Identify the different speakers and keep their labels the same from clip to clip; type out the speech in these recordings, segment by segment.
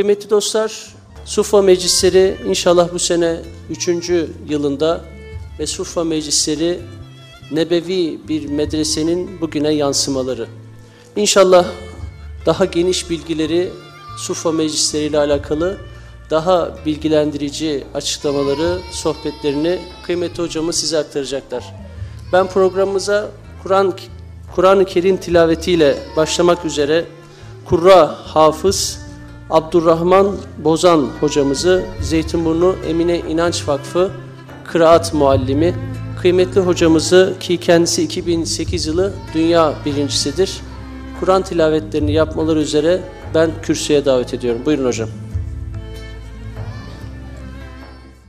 Speaker 1: Kıymetli dostlar, Sufa Meclisleri inşallah bu sene 3. yılında ve Sufa Meclisleri nebevi bir medresenin bugüne yansımaları. İnşallah daha geniş bilgileri Sufa Meclisleri ile alakalı daha bilgilendirici açıklamaları, sohbetlerini kıymetli hocamız size aktaracaklar. Ben programımıza Kur'an Kur'an-ı Kerim tilavetiyle başlamak üzere Kurra Hafız Abdurrahman Bozan hocamızı Zeytinburnu Emine İnanç Vakfı Kıraat Muallimi kıymetli hocamızı ki kendisi 2008 yılı dünya birincisidir. Kur'an tilavetlerini yapmaları üzere ben kürsüye davet ediyorum. Buyurun hocam.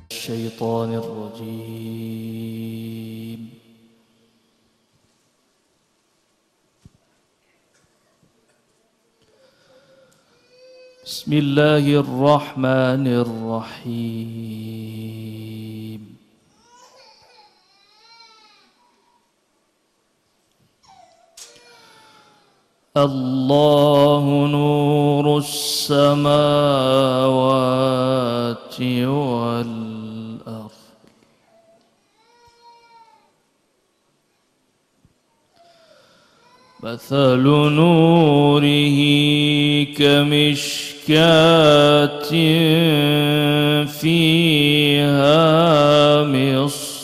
Speaker 1: Şeytanirracim. بسم الله الرحمن الرحيم. الله نور السماوات والأرض. مثل نوره كمش كمشكاة فيها مصباح.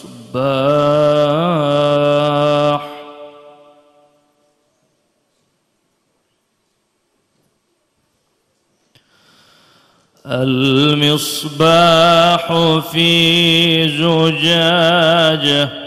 Speaker 1: المصباح في زجاجة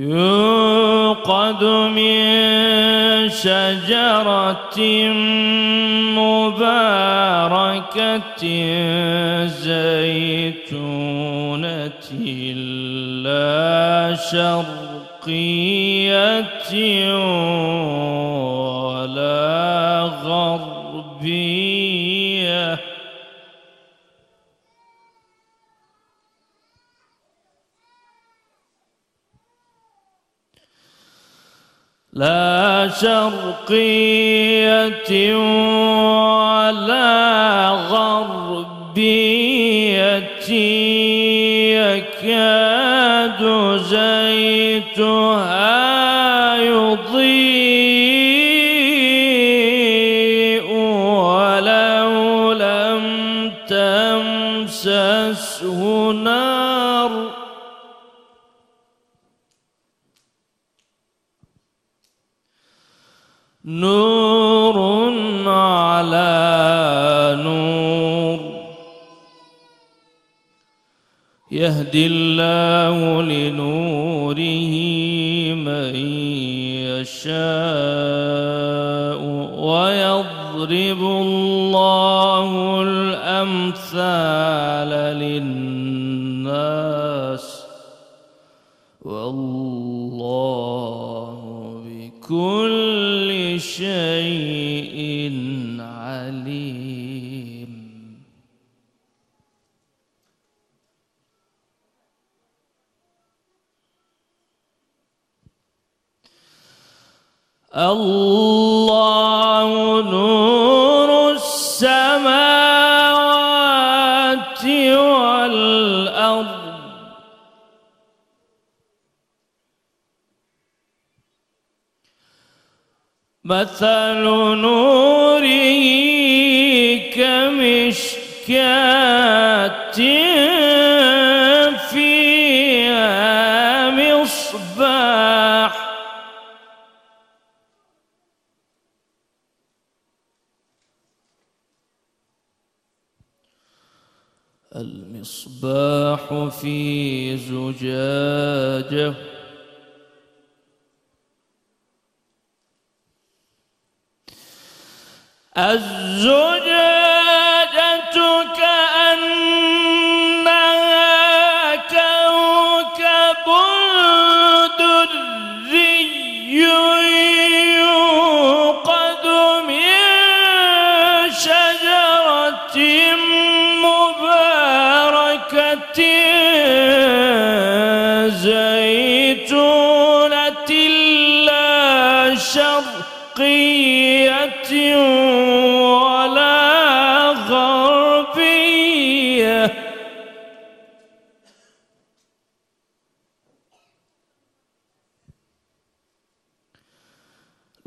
Speaker 1: يوقد من شجرة مباركة زيتونة لا شرقية لا شرقية ولا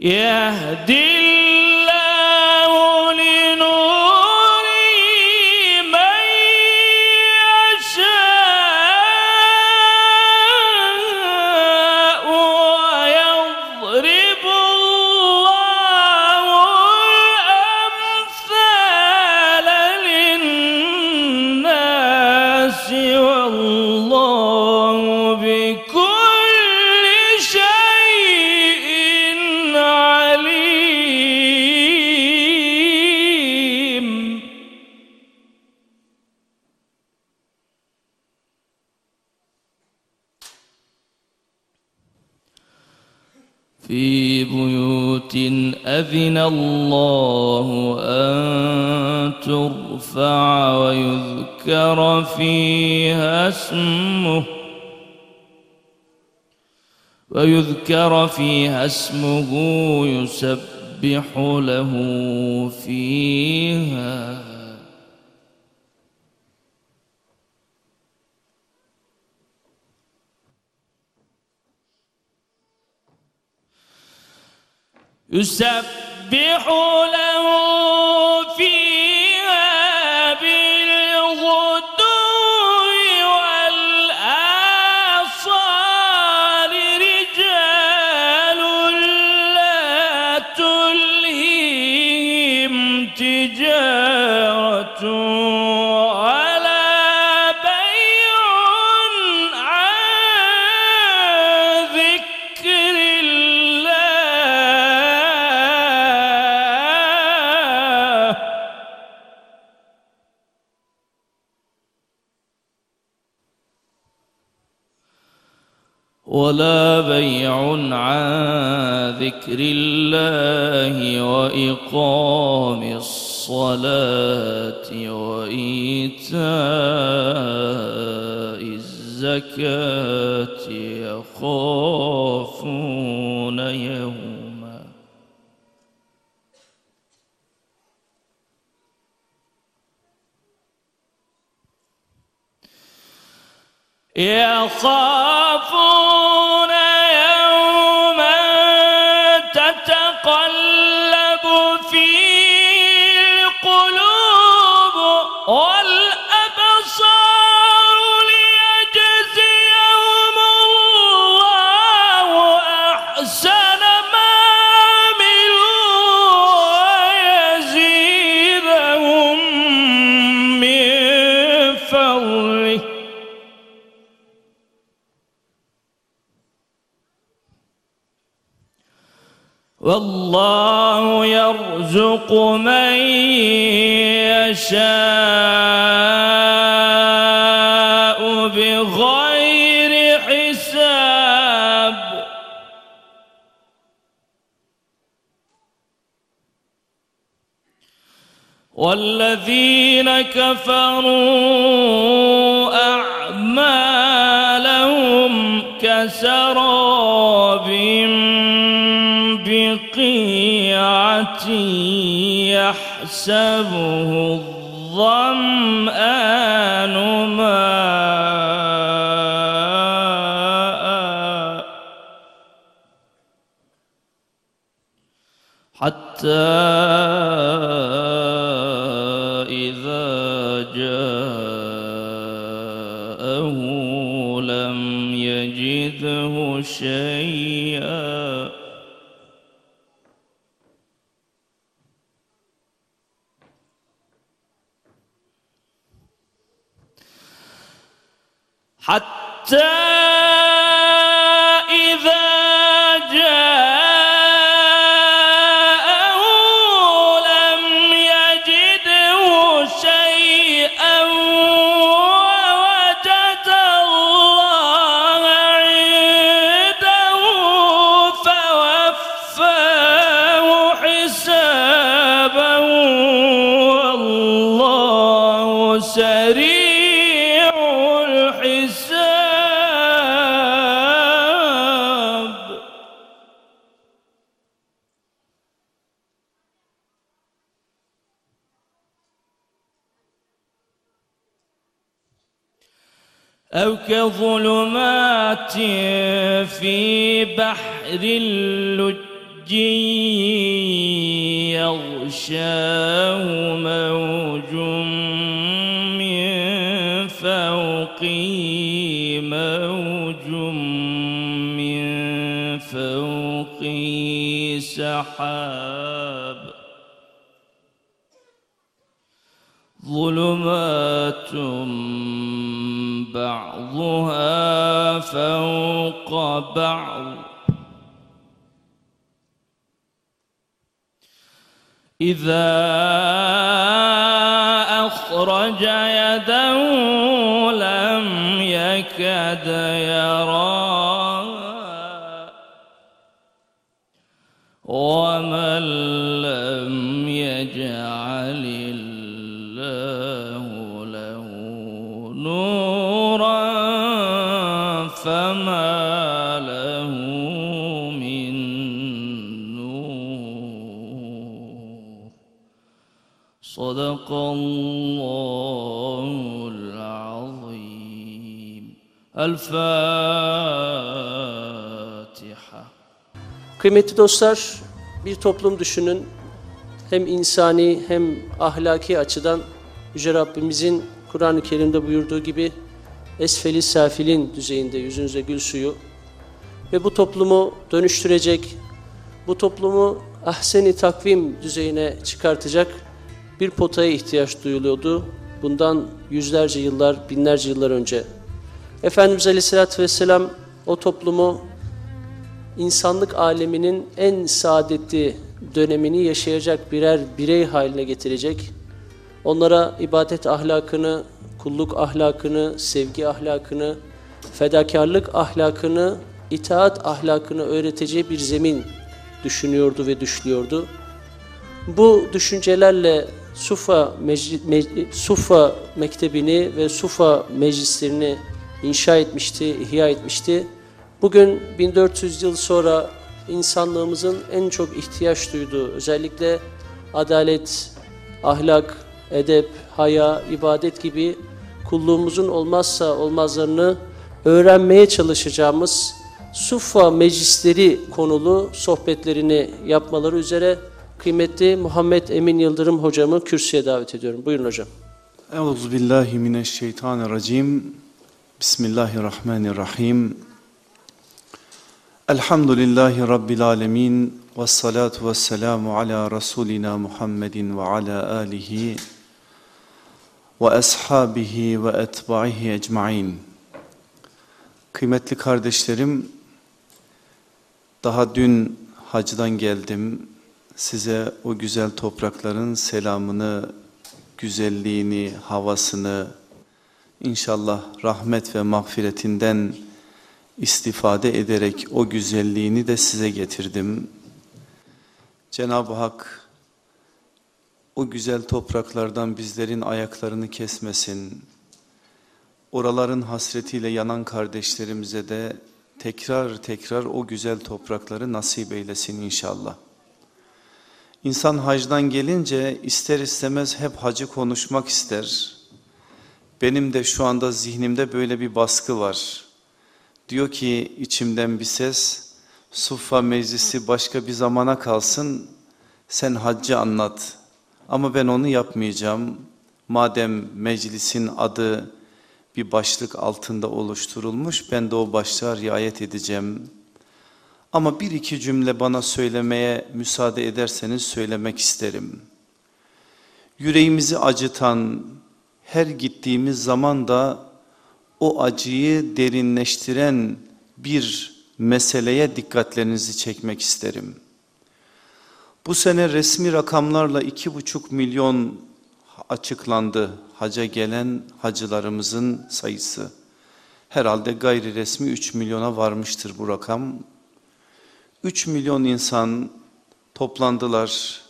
Speaker 1: يهدي أذن الله أن ترفع ويذكر فيها اسمه ويذكر فيها اسمه يسبح له فيها. يسبح له فيها ولا بيع عن ذكر الله وإقام الصلاة وإيتاء الزكاة يخافون يوما. يخافون تحسبه سحاب ظلمات بعضها فوق بعض. إذا أخرج يده لم يكد يراها El-Fatiha.
Speaker 2: Kıymetli dostlar, bir toplum düşünün. Hem insani hem ahlaki açıdan Yüce Rabbimizin Kur'an-ı Kerim'de buyurduğu gibi esfeli safilin düzeyinde yüzünüze gül suyu ve bu toplumu dönüştürecek, bu toplumu ahseni takvim düzeyine çıkartacak bir potaya ihtiyaç duyuluyordu. Bundan yüzlerce yıllar, binlerce yıllar önce Efendimiz Aleyhisselatü Vesselam o toplumu insanlık aleminin en saadetli dönemini yaşayacak birer birey haline getirecek. Onlara ibadet ahlakını, kulluk ahlakını, sevgi ahlakını, fedakarlık ahlakını, itaat ahlakını öğreteceği bir zemin düşünüyordu ve düşlüyordu. Bu düşüncelerle Sufa, mecli, mec- Sufa mektebini ve Sufa meclislerini inşa etmişti, ihya etmişti. Bugün 1400 yıl sonra insanlığımızın en çok ihtiyaç duyduğu özellikle adalet, ahlak, edep, haya, ibadet gibi kulluğumuzun olmazsa olmazlarını öğrenmeye çalışacağımız Suffa meclisleri konulu sohbetlerini yapmaları üzere kıymetli Muhammed Emin Yıldırım hocamı kürsüye davet ediyorum. Buyurun hocam.
Speaker 3: Euzu billahi mineşşeytanirracim. Bismillahirrahmanirrahim. Elhamdülillahi rabbil alamin ve salatu vesselamu ala rasulina Muhammedin ve ala alihi ve ashabihi ve etbahi ecmaîn. Kıymetli kardeşlerim, daha dün hacdan geldim. Size o güzel toprakların selamını, güzelliğini, havasını, inşallah rahmet ve mağfiretinden istifade ederek o güzelliğini de size getirdim. Cenab-ı Hak o güzel topraklardan bizlerin ayaklarını kesmesin. Oraların hasretiyle yanan kardeşlerimize de tekrar tekrar o güzel toprakları nasip eylesin inşallah. İnsan hacdan gelince ister istemez hep hacı konuşmak ister. Benim de şu anda zihnimde böyle bir baskı var. Diyor ki içimden bir ses, Suffa meclisi başka bir zamana kalsın. sen haccı anlat ama ben onu yapmayacağım. Madem meclisin adı bir başlık altında oluşturulmuş ben de o başlığa riayet edeceğim. Ama bir iki cümle bana söylemeye müsaade ederseniz söylemek isterim. Yüreğimizi acıtan her gittiğimiz zaman da o acıyı derinleştiren bir meseleye dikkatlerinizi çekmek isterim. Bu sene resmi rakamlarla iki buçuk milyon açıklandı haca gelen hacılarımızın sayısı. Herhalde gayri resmi 3 milyona varmıştır bu rakam. 3 milyon insan toplandılar.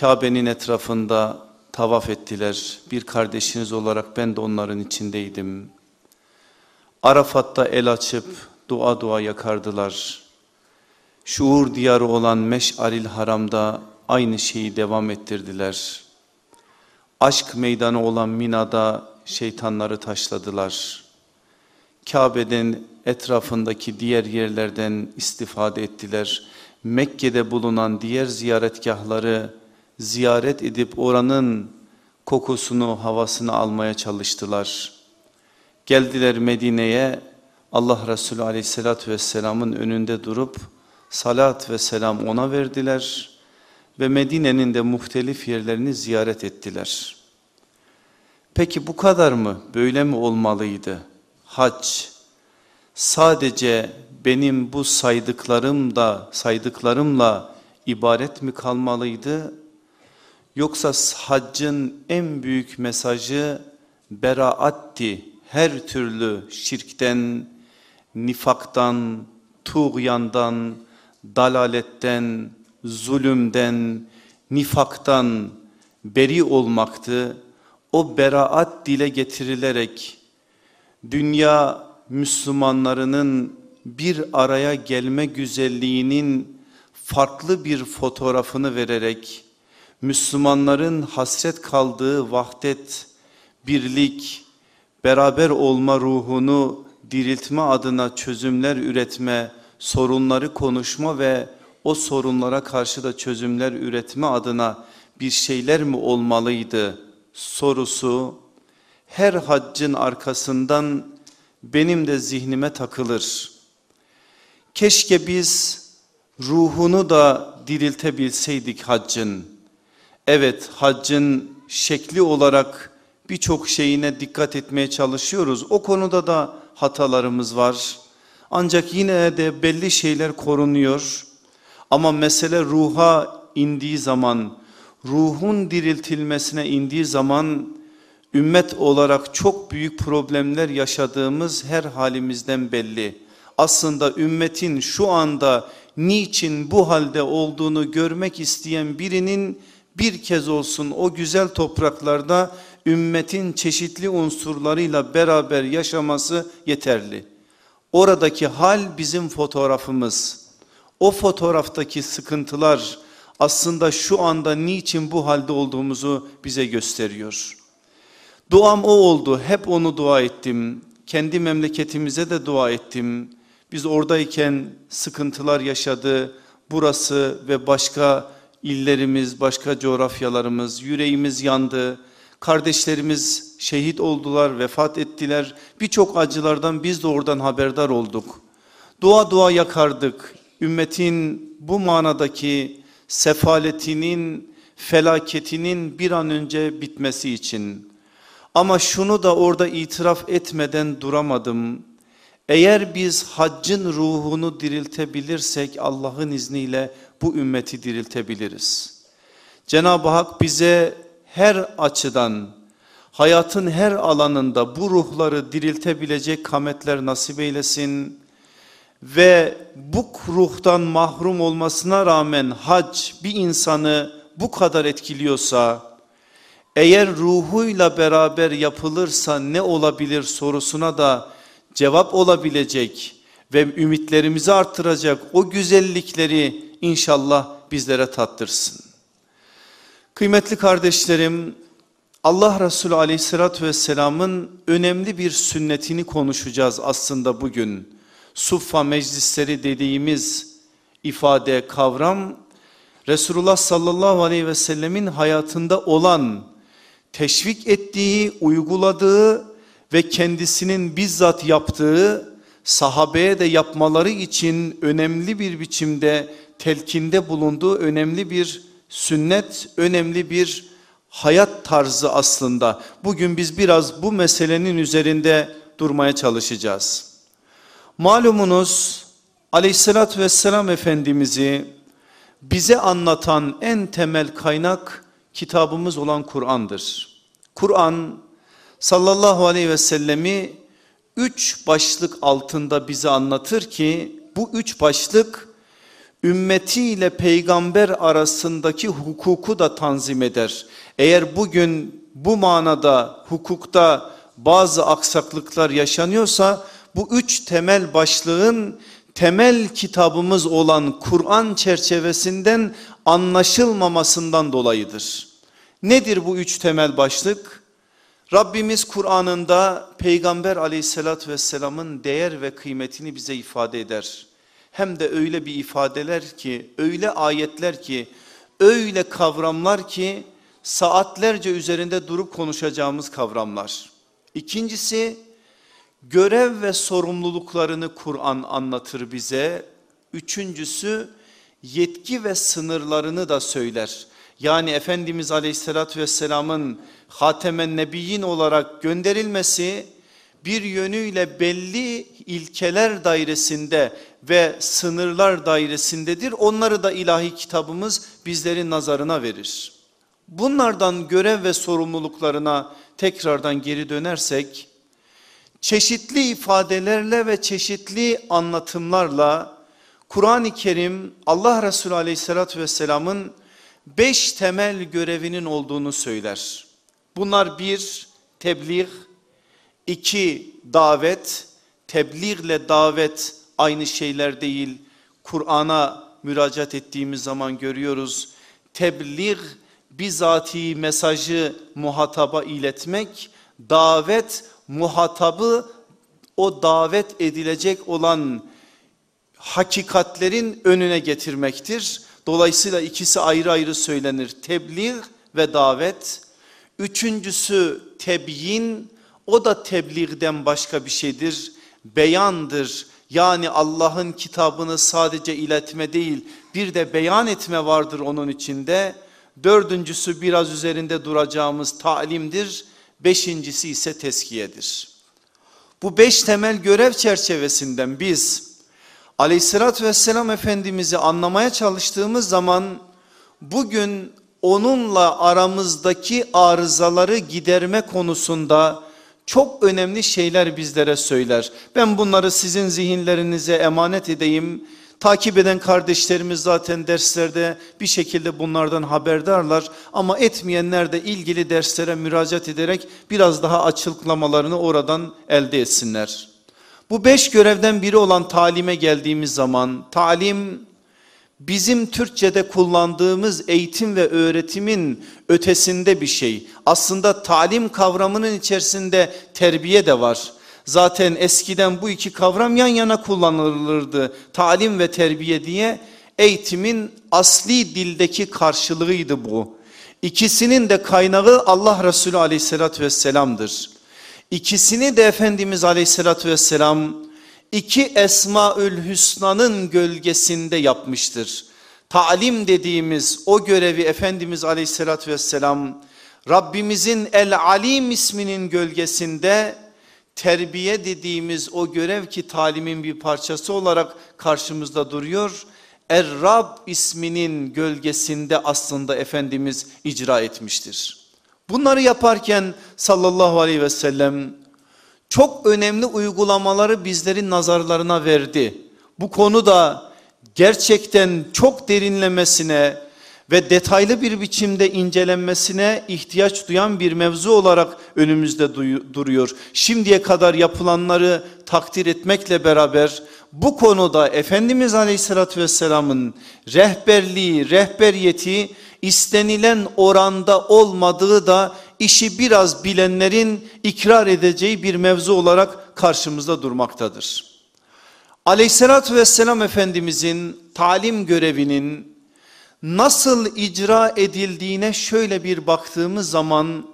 Speaker 3: Kabe'nin etrafında tavaf ettiler. Bir kardeşiniz olarak ben de onların içindeydim. Arafat'ta el açıp dua dua yakardılar. Şuur diyarı olan Meş'aril Haram'da aynı şeyi devam ettirdiler. Aşk meydanı olan Mina'da şeytanları taşladılar. Kabe'den etrafındaki diğer yerlerden istifade ettiler. Mekke'de bulunan diğer ziyaretgahları ziyaret edip oranın kokusunu, havasını almaya çalıştılar. Geldiler Medine'ye Allah Resulü aleyhissalatü vesselamın önünde durup salat ve selam ona verdiler ve Medine'nin de muhtelif yerlerini ziyaret ettiler. Peki bu kadar mı? Böyle mi olmalıydı? Hac sadece benim bu saydıklarım da saydıklarımla ibaret mi kalmalıydı? Yoksa haccın en büyük mesajı beraatti. Her türlü şirkten, nifaktan, tuğyandan, dalaletten, zulümden, nifaktan beri olmaktı. O beraat dile getirilerek dünya Müslümanlarının bir araya gelme güzelliğinin farklı bir fotoğrafını vererek Müslümanların hasret kaldığı vahdet, birlik, beraber olma ruhunu diriltme adına çözümler üretme, sorunları konuşma ve o sorunlara karşı da çözümler üretme adına bir şeyler mi olmalıydı sorusu her haccın arkasından benim de zihnime takılır. Keşke biz ruhunu da diriltebilseydik haccın. Evet haccın şekli olarak birçok şeyine dikkat etmeye çalışıyoruz. O konuda da hatalarımız var. Ancak yine de belli şeyler korunuyor. Ama mesele ruha indiği zaman, ruhun diriltilmesine indiği zaman ümmet olarak çok büyük problemler yaşadığımız her halimizden belli. Aslında ümmetin şu anda niçin bu halde olduğunu görmek isteyen birinin bir kez olsun o güzel topraklarda ümmetin çeşitli unsurlarıyla beraber yaşaması yeterli. Oradaki hal bizim fotoğrafımız. O fotoğraftaki sıkıntılar aslında şu anda niçin bu halde olduğumuzu bize gösteriyor. Duam o oldu. Hep onu dua ettim. Kendi memleketimize de dua ettim. Biz oradayken sıkıntılar yaşadı. Burası ve başka illerimiz, başka coğrafyalarımız, yüreğimiz yandı. Kardeşlerimiz şehit oldular, vefat ettiler. Birçok acılardan biz de oradan haberdar olduk. Dua dua yakardık. Ümmetin bu manadaki sefaletinin, felaketinin bir an önce bitmesi için. Ama şunu da orada itiraf etmeden duramadım. Eğer biz haccın ruhunu diriltebilirsek Allah'ın izniyle bu ümmeti diriltebiliriz. Cenab-ı Hak bize her açıdan hayatın her alanında bu ruhları diriltebilecek kametler nasip eylesin. Ve bu ruhtan mahrum olmasına rağmen hac bir insanı bu kadar etkiliyorsa eğer ruhuyla beraber yapılırsa ne olabilir sorusuna da cevap olabilecek ve ümitlerimizi artıracak o güzellikleri inşallah bizlere tattırsın. Kıymetli kardeşlerim Allah Resulü aleyhissalatü vesselamın önemli bir sünnetini konuşacağız aslında bugün. Suffa meclisleri dediğimiz ifade kavram Resulullah sallallahu aleyhi ve sellemin hayatında olan, teşvik ettiği, uyguladığı ve kendisinin bizzat yaptığı, sahabeye de yapmaları için önemli bir biçimde telkinde bulunduğu önemli bir sünnet, önemli bir hayat tarzı aslında. Bugün biz biraz bu meselenin üzerinde durmaya çalışacağız. Malumunuz aleyhissalatü vesselam Efendimiz'i bize anlatan en temel kaynak kitabımız olan Kur'an'dır. Kur'an sallallahu aleyhi ve sellemi üç başlık altında bize anlatır ki bu üç başlık ümmetiyle peygamber arasındaki hukuku da tanzim eder. Eğer bugün bu manada hukukta bazı aksaklıklar yaşanıyorsa bu üç temel başlığın temel kitabımız olan Kur'an çerçevesinden anlaşılmamasından dolayıdır. Nedir bu üç temel başlık? Rabbimiz Kur'an'ında Peygamber aleyhissalatü vesselamın değer ve kıymetini bize ifade eder. Hem de öyle bir ifadeler ki, öyle ayetler ki, öyle kavramlar ki saatlerce üzerinde durup konuşacağımız kavramlar. İkincisi görev ve sorumluluklarını Kur'an anlatır bize. Üçüncüsü yetki ve sınırlarını da söyler. Yani Efendimiz Aleyhisselatü Vesselam'ın Hatemen Nebiyyin olarak gönderilmesi bir yönüyle belli ilkeler dairesinde ve sınırlar dairesindedir. Onları da ilahi kitabımız bizlerin nazarına verir. Bunlardan görev ve sorumluluklarına tekrardan geri dönersek çeşitli ifadelerle ve çeşitli anlatımlarla Kur'an-ı Kerim Allah Resulü Aleyhisselatü vesselamın beş temel görevinin olduğunu söyler. Bunlar bir tebliğ, iki davet, tebliğle davet aynı şeyler değil. Kur'an'a müracaat ettiğimiz zaman görüyoruz. Tebliğ bizatihi mesajı muhataba iletmek, davet muhatabı o davet edilecek olan hakikatlerin önüne getirmektir. Dolayısıyla ikisi ayrı ayrı söylenir. Tebliğ ve davet. Üçüncüsü tebyin. O da tebliğden başka bir şeydir. Beyandır. Yani Allah'ın kitabını sadece iletme değil bir de beyan etme vardır onun içinde. Dördüncüsü biraz üzerinde duracağımız talimdir. Beşincisi ise teskiyedir. Bu beş temel görev çerçevesinden biz aleyhissalatü vesselam Efendimiz'i anlamaya çalıştığımız zaman bugün onunla aramızdaki arızaları giderme konusunda çok önemli şeyler bizlere söyler. Ben bunları sizin zihinlerinize emanet edeyim. Takip eden kardeşlerimiz zaten derslerde bir şekilde bunlardan haberdarlar ama etmeyenler de ilgili derslere müracaat ederek biraz daha açıklamalarını oradan elde etsinler. Bu beş görevden biri olan talime geldiğimiz zaman talim bizim Türkçe'de kullandığımız eğitim ve öğretimin ötesinde bir şey. Aslında talim kavramının içerisinde terbiye de var. Zaten eskiden bu iki kavram yan yana kullanılırdı. Talim ve terbiye diye eğitimin asli dildeki karşılığıydı bu. İkisinin de kaynağı Allah Resulü aleyhissalatü vesselam'dır. İkisini de Efendimiz aleyhissalatü vesselam iki Esmaül Hüsna'nın gölgesinde yapmıştır. Talim dediğimiz o görevi Efendimiz aleyhissalatü vesselam Rabbimizin El Alim isminin gölgesinde terbiye dediğimiz o görev ki talimin bir parçası olarak karşımızda duruyor. Er-Rab isminin gölgesinde aslında Efendimiz icra etmiştir. Bunları yaparken sallallahu aleyhi ve sellem çok önemli uygulamaları bizlerin nazarlarına verdi. Bu konu da gerçekten çok derinlemesine ve detaylı bir biçimde incelenmesine ihtiyaç duyan bir mevzu olarak önümüzde duruyor. Şimdiye kadar yapılanları takdir etmekle beraber bu konuda Efendimiz Aleyhisselatü Vesselam'ın rehberliği, rehberiyeti istenilen oranda olmadığı da işi biraz bilenlerin ikrar edeceği bir mevzu olarak karşımızda durmaktadır. Aleyhissalatü vesselam Efendimizin talim görevinin nasıl icra edildiğine şöyle bir baktığımız zaman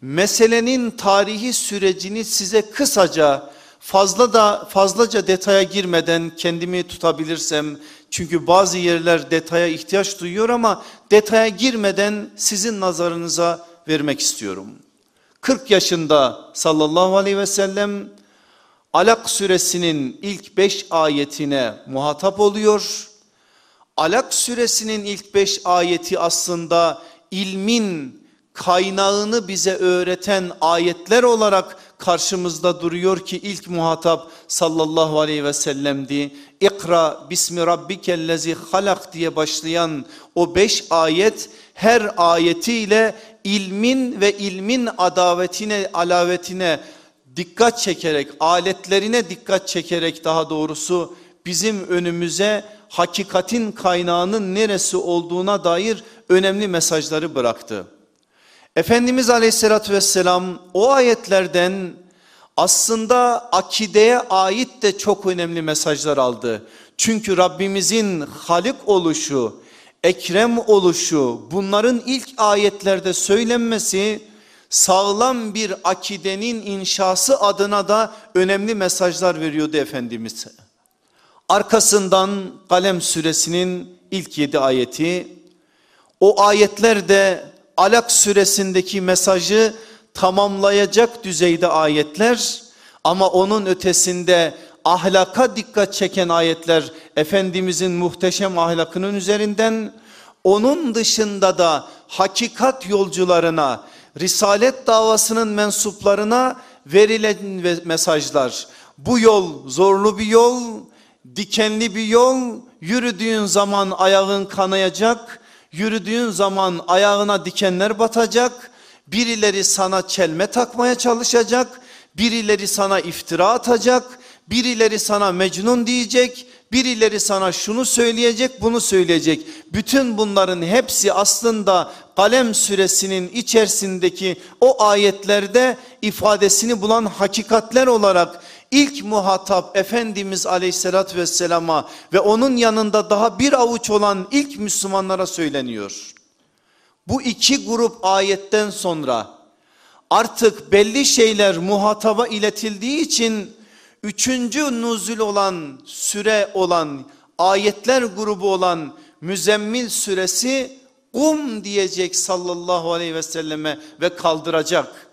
Speaker 3: meselenin tarihi sürecini size kısaca fazla da fazlaca detaya girmeden kendimi tutabilirsem çünkü bazı yerler detaya ihtiyaç duyuyor ama detaya girmeden sizin nazarınıza vermek istiyorum. 40 yaşında sallallahu aleyhi ve sellem Alak suresinin ilk 5 ayetine muhatap oluyor. Alak suresinin ilk 5 ayeti aslında ilmin kaynağını bize öğreten ayetler olarak karşımızda duruyor ki ilk muhatap sallallahu aleyhi ve sellem'di. İkra bismi rabbikellezi halak diye başlayan o beş ayet her ayetiyle ilmin ve ilmin adavetine alavetine dikkat çekerek aletlerine dikkat çekerek daha doğrusu bizim önümüze hakikatin kaynağının neresi olduğuna dair önemli mesajları bıraktı. Efendimiz aleyhissalatü vesselam o ayetlerden aslında akideye ait de çok önemli mesajlar aldı. Çünkü Rabbimizin halik oluşu, ekrem oluşu bunların ilk ayetlerde söylenmesi sağlam bir akidenin inşası adına da önemli mesajlar veriyordu Efendimiz. Arkasından Kalem suresinin ilk yedi ayeti o ayetler de Alak suresindeki mesajı tamamlayacak düzeyde ayetler ama onun ötesinde ahlaka dikkat çeken ayetler Efendimizin muhteşem ahlakının üzerinden onun dışında da hakikat yolcularına risalet davasının mensuplarına verilen mesajlar bu yol zorlu bir yol dikenli bir yol yürüdüğün zaman ayağın kanayacak Yürüdüğün zaman ayağına dikenler batacak. Birileri sana çelme takmaya çalışacak. Birileri sana iftira atacak. Birileri sana mecnun diyecek. Birileri sana şunu söyleyecek, bunu söyleyecek. Bütün bunların hepsi aslında Kalem suresinin içerisindeki o ayetlerde ifadesini bulan hakikatler olarak ilk muhatap Efendimiz aleyhissalatü vesselama ve onun yanında daha bir avuç olan ilk Müslümanlara söyleniyor. Bu iki grup ayetten sonra artık belli şeyler muhataba iletildiği için üçüncü nuzul olan süre olan ayetler grubu olan Müzemmil suresi um diyecek sallallahu aleyhi ve selleme ve kaldıracak.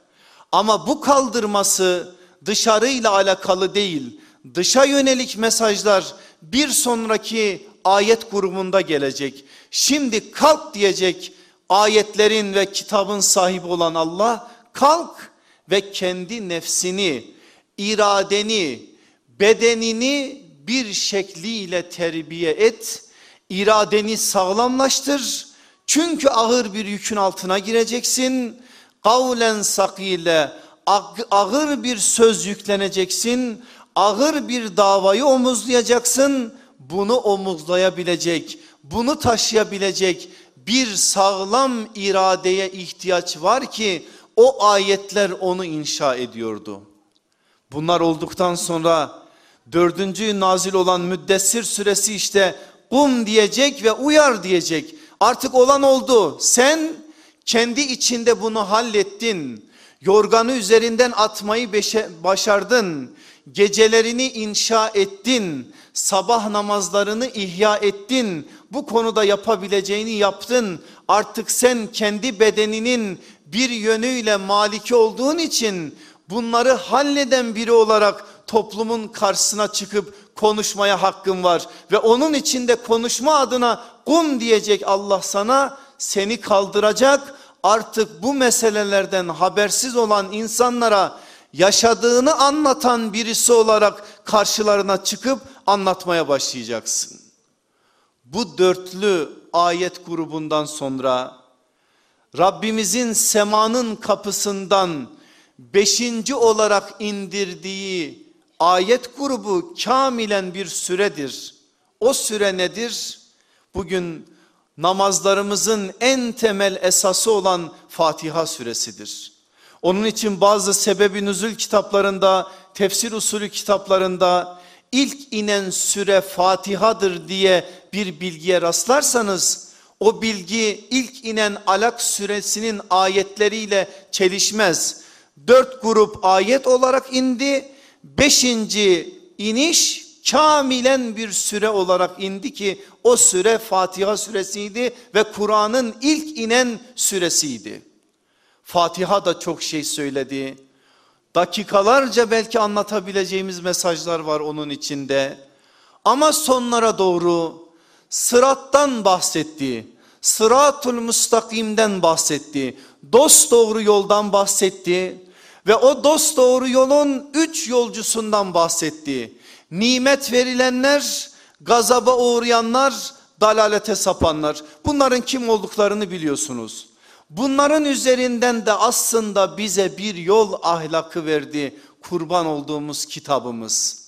Speaker 3: Ama bu kaldırması dışarıyla alakalı değil. Dışa yönelik mesajlar bir sonraki ayet grubunda gelecek. Şimdi kalk diyecek ayetlerin ve kitabın sahibi olan Allah kalk ve kendi nefsini, iradeni, bedenini bir şekliyle terbiye et. İradeni sağlamlaştır. Çünkü ağır bir yükün altına gireceksin. Kavlen sakile ağır bir söz yükleneceksin. Ağır bir davayı omuzlayacaksın. Bunu omuzlayabilecek, bunu taşıyabilecek bir sağlam iradeye ihtiyaç var ki o ayetler onu inşa ediyordu. Bunlar olduktan sonra dördüncü nazil olan müddessir süresi işte kum diyecek ve uyar diyecek. Artık olan oldu. Sen kendi içinde bunu hallettin. Yorganı üzerinden atmayı başardın. Gecelerini inşa ettin. Sabah namazlarını ihya ettin. Bu konuda yapabileceğini yaptın. Artık sen kendi bedeninin bir yönüyle maliki olduğun için bunları halleden biri olarak toplumun karşısına çıkıp konuşmaya hakkın var. Ve onun içinde konuşma adına kum diyecek Allah sana seni kaldıracak artık bu meselelerden habersiz olan insanlara yaşadığını anlatan birisi olarak karşılarına çıkıp anlatmaya başlayacaksın. Bu dörtlü ayet grubundan sonra Rabbimizin semanın kapısından beşinci olarak indirdiği ayet grubu kamilen bir süredir. O süre nedir? Bugün namazlarımızın en temel esası olan Fatiha suresidir. Onun için bazı sebebi nüzül kitaplarında, tefsir usulü kitaplarında ilk inen süre Fatiha'dır diye bir bilgiye rastlarsanız O bilgi ilk inen Alak suresinin ayetleriyle çelişmez. Dört grup ayet olarak indi. Beşinci iniş kamilen bir süre olarak indi ki o süre Fatiha suresiydi ve Kur'an'ın ilk inen süresiydi. Fatiha da çok şey söyledi. Dakikalarca belki anlatabileceğimiz mesajlar var onun içinde. Ama sonlara doğru sırattan bahsetti. Sıratul müstakimden bahsetti. Dost doğru yoldan bahsetti. Ve o dost doğru yolun üç yolcusundan bahsetti. Nimet verilenler, gazaba uğrayanlar, dalalete sapanlar. Bunların kim olduklarını biliyorsunuz. Bunların üzerinden de aslında bize bir yol ahlakı verdi kurban olduğumuz kitabımız.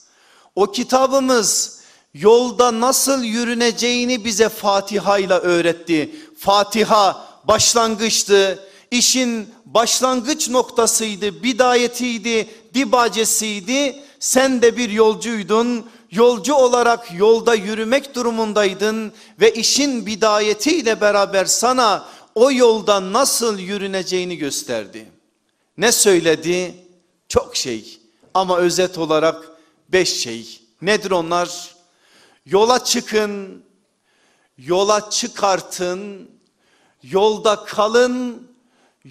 Speaker 3: O kitabımız yolda nasıl yürüneceğini bize Fatiha ile öğretti. Fatiha başlangıçtı. İşin başlangıç noktasıydı, bidayetiydi, dibacesiydi. Sen de bir yolcuydun. Yolcu olarak yolda yürümek durumundaydın ve işin bidayetiyle beraber sana o yolda nasıl yürüneceğini gösterdi. Ne söyledi? Çok şey ama özet olarak beş şey. Nedir onlar? Yola çıkın, yola çıkartın, yolda kalın,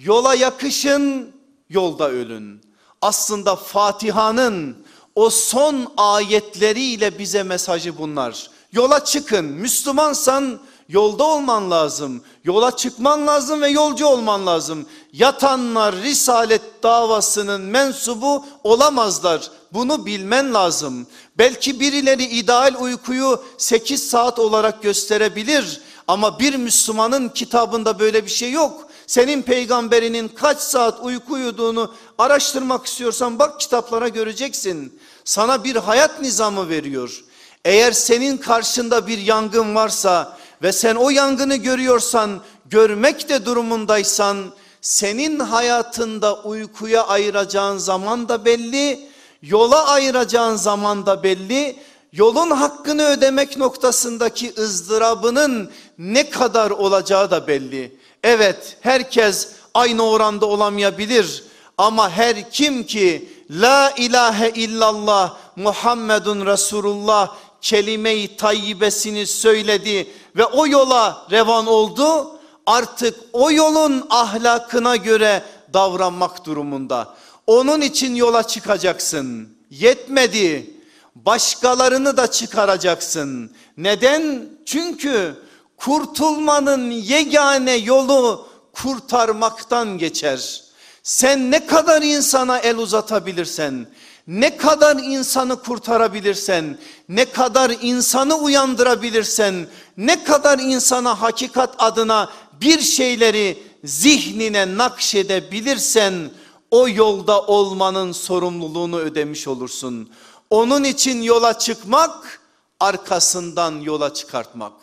Speaker 3: yola yakışın, yolda ölün. Aslında Fatiha'nın o son ayetleriyle bize mesajı bunlar. Yola çıkın, Müslümansan Yolda olman lazım. Yola çıkman lazım ve yolcu olman lazım. Yatanlar risalet davasının mensubu olamazlar. Bunu bilmen lazım. Belki birileri ideal uykuyu 8 saat olarak gösterebilir. Ama bir Müslümanın kitabında böyle bir şey yok. Senin peygamberinin kaç saat uyku uyuduğunu araştırmak istiyorsan bak kitaplara göreceksin. Sana bir hayat nizamı veriyor. Eğer senin karşında bir yangın varsa ve sen o yangını görüyorsan, görmek de durumundaysan senin hayatında uykuya ayıracağın zaman da belli, yola ayıracağın zaman da belli. Yolun hakkını ödemek noktasındaki ızdırabının ne kadar olacağı da belli. Evet herkes aynı oranda olamayabilir ama her kim ki la ilahe illallah Muhammedun Resulullah kelime-i tayyibesini söyledi ve o yola revan oldu. Artık o yolun ahlakına göre davranmak durumunda. Onun için yola çıkacaksın. Yetmedi. Başkalarını da çıkaracaksın. Neden? Çünkü kurtulmanın yegane yolu kurtarmaktan geçer. Sen ne kadar insana el uzatabilirsen, ne kadar insanı kurtarabilirsen, ne kadar insanı uyandırabilirsen, ne kadar insana hakikat adına bir şeyleri zihnine nakşedebilirsen o yolda olmanın sorumluluğunu ödemiş olursun. Onun için yola çıkmak, arkasından yola çıkartmak.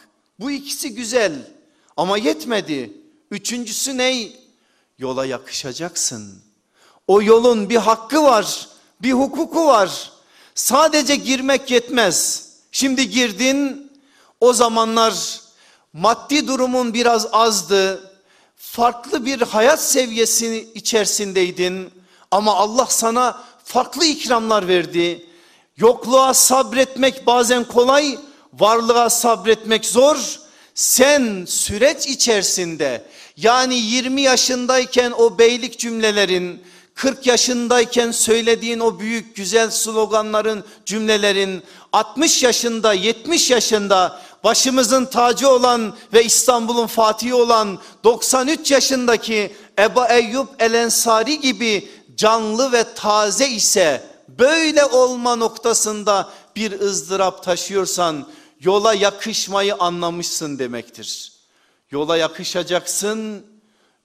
Speaker 3: Bu ikisi güzel ama yetmedi. Üçüncüsü ne? Yola yakışacaksın. O yolun bir hakkı var bir hukuku var. Sadece girmek yetmez. Şimdi girdin o zamanlar maddi durumun biraz azdı. Farklı bir hayat seviyesi içerisindeydin. Ama Allah sana farklı ikramlar verdi. Yokluğa sabretmek bazen kolay, varlığa sabretmek zor. Sen süreç içerisinde yani 20 yaşındayken o beylik cümlelerin 40 yaşındayken söylediğin o büyük güzel sloganların, cümlelerin 60 yaşında, 70 yaşında başımızın tacı olan ve İstanbul'un fatihi olan 93 yaşındaki Ebu Eyyub El Ensari gibi canlı ve taze ise böyle olma noktasında bir ızdırap taşıyorsan yola yakışmayı anlamışsın demektir. Yola yakışacaksın,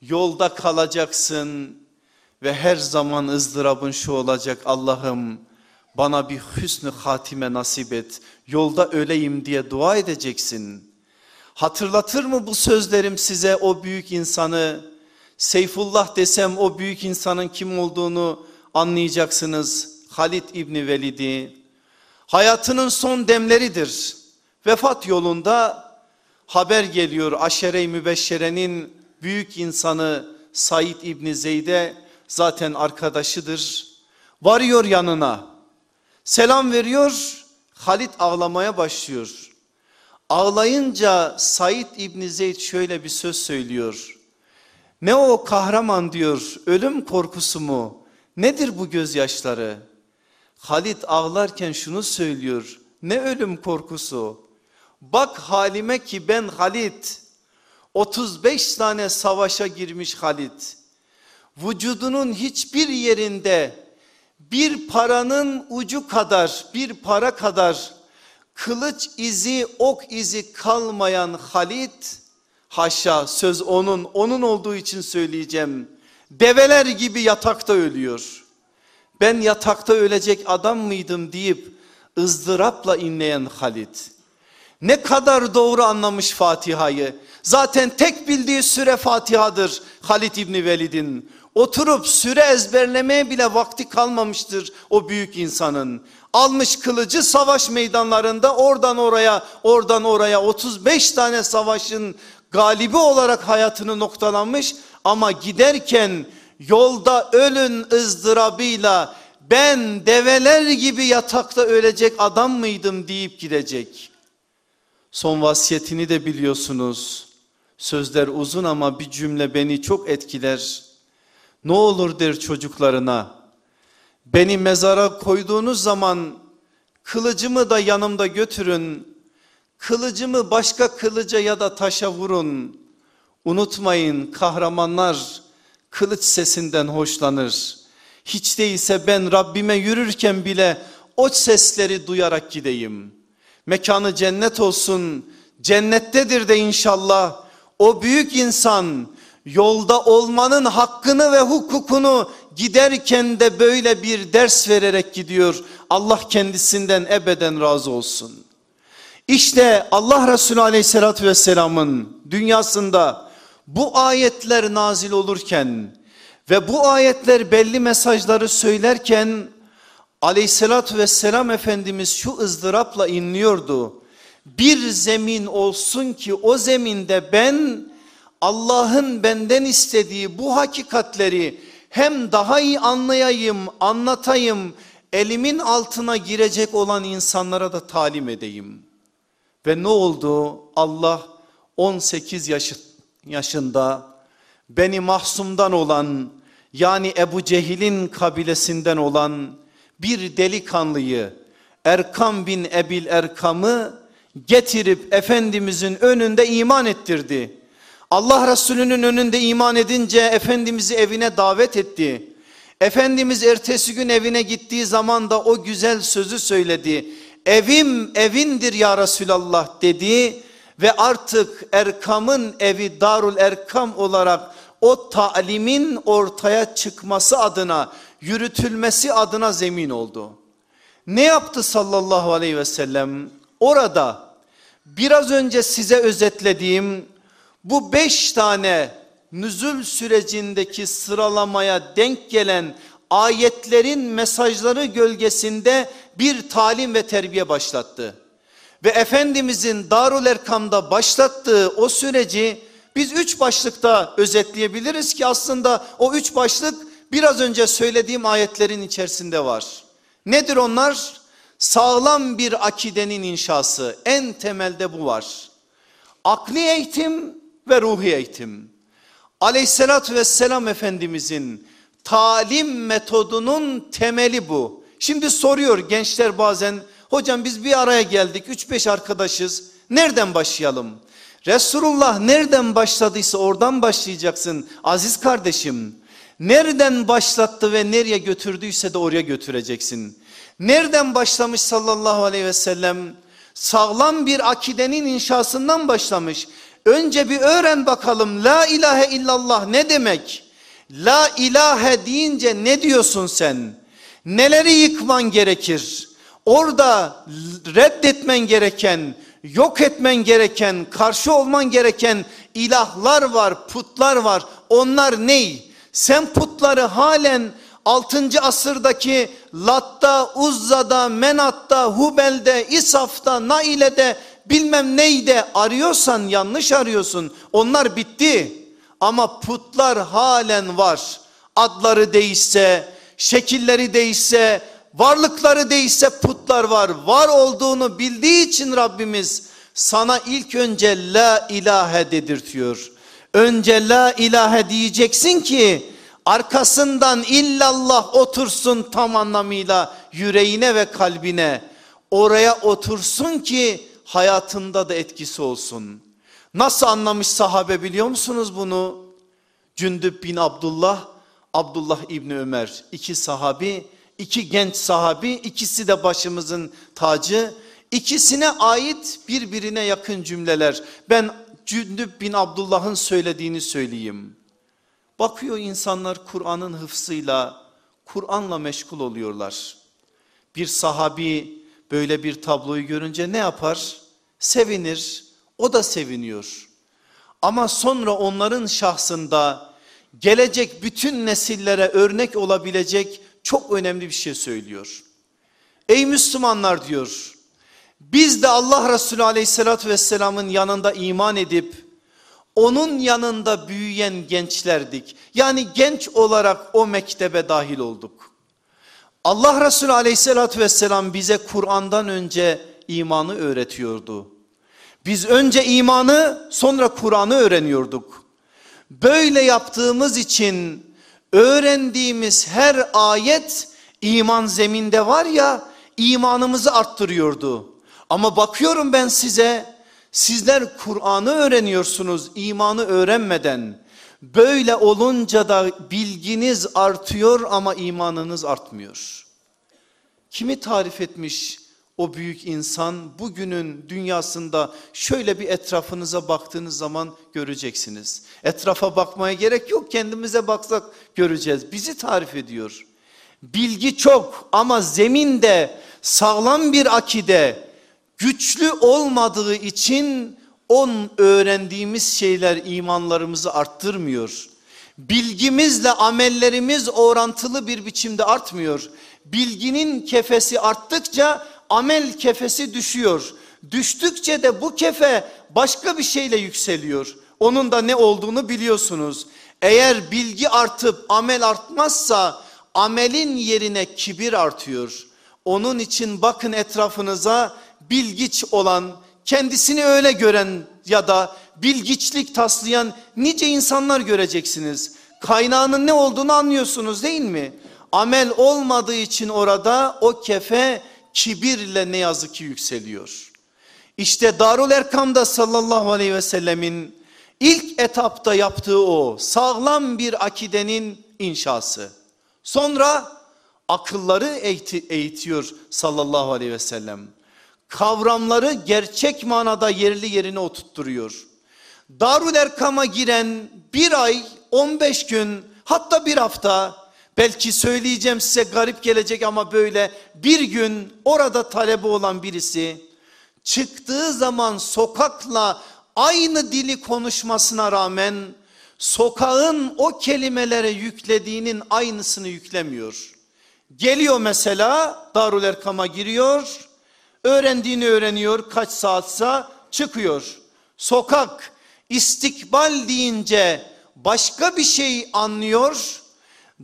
Speaker 3: yolda kalacaksın, ve her zaman ızdırabın şu olacak Allah'ım bana bir hüsnü hatime nasip et. Yolda öleyim diye dua edeceksin. Hatırlatır mı bu sözlerim size o büyük insanı? Seyfullah desem o büyük insanın kim olduğunu anlayacaksınız. Halid İbni Velid'i. Hayatının son demleridir. Vefat yolunda haber geliyor Aşere-i Mübeşşere'nin büyük insanı Said İbni Zeyd'e zaten arkadaşıdır. Varıyor yanına selam veriyor Halit ağlamaya başlıyor. Ağlayınca Said İbni Zeyd şöyle bir söz söylüyor. Ne o kahraman diyor ölüm korkusu mu? Nedir bu gözyaşları? Halit ağlarken şunu söylüyor. Ne ölüm korkusu? Bak halime ki ben Halit. 35 tane savaşa girmiş Halit. Vücudunun hiçbir yerinde bir paranın ucu kadar, bir para kadar kılıç izi, ok izi kalmayan Halit, haşa söz onun, onun olduğu için söyleyeceğim. Develer gibi yatakta ölüyor. Ben yatakta ölecek adam mıydım deyip ızdırapla inleyen Halit. Ne kadar doğru anlamış Fatiha'yı. Zaten tek bildiği süre Fatiha'dır Halit İbni Velid'in. Oturup süre ezberlemeye bile vakti kalmamıştır o büyük insanın. Almış kılıcı savaş meydanlarında oradan oraya oradan oraya 35 tane savaşın galibi olarak hayatını noktalanmış. Ama giderken yolda ölün ızdırabıyla ben develer gibi yatakta ölecek adam mıydım deyip gidecek. Son vasiyetini de biliyorsunuz. Sözler uzun ama bir cümle beni çok etkiler. Ne olur der çocuklarına. Beni mezara koyduğunuz zaman kılıcımı da yanımda götürün. Kılıcımı başka kılıca ya da taşa vurun. Unutmayın kahramanlar kılıç sesinden hoşlanır. Hiç değilse ben Rabbime yürürken bile o sesleri duyarak gideyim. Mekanı cennet olsun. Cennettedir de inşallah. O büyük insan yolda olmanın hakkını ve hukukunu giderken de böyle bir ders vererek gidiyor. Allah kendisinden ebeden razı olsun. İşte Allah Resulü aleyhissalatü vesselamın dünyasında bu ayetler nazil olurken ve bu ayetler belli mesajları söylerken aleyhissalatü vesselam Efendimiz şu ızdırapla inliyordu. Bir zemin olsun ki o zeminde ben Allah'ın benden istediği bu hakikatleri hem daha iyi anlayayım, anlatayım, elimin altına girecek olan insanlara da talim edeyim. Ve ne oldu? Allah 18 yaş, yaşında beni mahsumdan olan yani Ebu Cehil'in kabilesinden olan bir delikanlıyı Erkam bin Ebil Erkam'ı getirip Efendimizin önünde iman ettirdi. Allah Resulü'nün önünde iman edince Efendimiz'i evine davet etti. Efendimiz ertesi gün evine gittiği zaman da o güzel sözü söyledi. Evim evindir ya Resulallah dedi ve artık Erkam'ın evi Darul Erkam olarak o talimin ortaya çıkması adına yürütülmesi adına zemin oldu. Ne yaptı sallallahu aleyhi ve sellem? Orada biraz önce size özetlediğim bu beş tane nüzül sürecindeki sıralamaya denk gelen ayetlerin mesajları gölgesinde bir talim ve terbiye başlattı. Ve Efendimizin Darul Erkam'da başlattığı o süreci biz üç başlıkta özetleyebiliriz ki aslında o üç başlık biraz önce söylediğim ayetlerin içerisinde var. Nedir onlar? Sağlam bir akidenin inşası en temelde bu var. Akli eğitim ve ruhi eğitim. Aleyhissalatü vesselam Efendimizin talim metodunun temeli bu. Şimdi soruyor gençler bazen hocam biz bir araya geldik 3-5 arkadaşız nereden başlayalım? Resulullah nereden başladıysa oradan başlayacaksın aziz kardeşim. Nereden başlattı ve nereye götürdüyse de oraya götüreceksin. Nereden başlamış sallallahu aleyhi ve sellem? Sağlam bir akidenin inşasından başlamış. Önce bir öğren bakalım la ilahe illallah ne demek? La ilahe deyince ne diyorsun sen? Neleri yıkman gerekir? Orada reddetmen gereken, yok etmen gereken, karşı olman gereken ilahlar var, putlar var. Onlar ney? Sen putları halen 6. asırdaki Lat'ta, Uzza'da, Menat'ta, Hubel'de, İsaf'ta, Naile'de bilmem neyde arıyorsan yanlış arıyorsun. Onlar bitti. Ama putlar halen var. Adları değişse, şekilleri değişse, varlıkları değişse putlar var. Var olduğunu bildiği için Rabbimiz sana ilk önce la ilahe dedirtiyor. Önce la ilahe diyeceksin ki arkasından illallah otursun tam anlamıyla yüreğine ve kalbine. Oraya otursun ki hayatında da etkisi olsun. Nasıl anlamış sahabe biliyor musunuz bunu? Cündüb bin Abdullah, Abdullah İbni Ömer iki sahabi, iki genç sahabi ikisi de başımızın tacı. İkisine ait birbirine yakın cümleler. Ben Cündüb bin Abdullah'ın söylediğini söyleyeyim. Bakıyor insanlar Kur'an'ın hıfsıyla, Kur'an'la meşgul oluyorlar. Bir sahabi böyle bir tabloyu görünce ne yapar? Sevinir, o da seviniyor. Ama sonra onların şahsında gelecek bütün nesillere örnek olabilecek çok önemli bir şey söylüyor. Ey Müslümanlar diyor, biz de Allah Resulü aleyhissalatü vesselamın yanında iman edip onun yanında büyüyen gençlerdik. Yani genç olarak o mektebe dahil olduk. Allah Resulü aleyhissalatü vesselam bize Kur'an'dan önce imanı öğretiyordu. Biz önce imanı sonra Kur'an'ı öğreniyorduk. Böyle yaptığımız için öğrendiğimiz her ayet iman zeminde var ya imanımızı arttırıyordu. Ama bakıyorum ben size sizler Kur'an'ı öğreniyorsunuz imanı öğrenmeden. Böyle olunca da bilginiz artıyor ama imanınız artmıyor. Kimi tarif etmiş o büyük insan bugünün dünyasında şöyle bir etrafınıza baktığınız zaman göreceksiniz. Etrafa bakmaya gerek yok kendimize baksak göreceğiz. Bizi tarif ediyor. Bilgi çok ama zeminde sağlam bir akide güçlü olmadığı için on öğrendiğimiz şeyler imanlarımızı arttırmıyor. Bilgimizle amellerimiz orantılı bir biçimde artmıyor. Bilginin kefesi arttıkça amel kefesi düşüyor. Düştükçe de bu kefe başka bir şeyle yükseliyor. Onun da ne olduğunu biliyorsunuz. Eğer bilgi artıp amel artmazsa amelin yerine kibir artıyor. Onun için bakın etrafınıza bilgiç olan, kendisini öyle gören ya da bilgiçlik taslayan nice insanlar göreceksiniz. Kaynağının ne olduğunu anlıyorsunuz değil mi? Amel olmadığı için orada o kefe kibirle ne yazık ki yükseliyor. İşte Darul Erkam'da sallallahu aleyhi ve sellemin ilk etapta yaptığı o sağlam bir akidenin inşası. Sonra akılları eğitiyor sallallahu aleyhi ve sellem. Kavramları gerçek manada yerli yerine oturtturuyor. Darul Erkam'a giren bir ay 15 gün hatta bir hafta belki söyleyeceğim size garip gelecek ama böyle bir gün orada talebe olan birisi çıktığı zaman sokakla aynı dili konuşmasına rağmen sokağın o kelimelere yüklediğinin aynısını yüklemiyor. Geliyor mesela Darul Erkam'a giriyor öğrendiğini öğreniyor kaç saatsa çıkıyor. Sokak istikbal deyince başka bir şey anlıyor.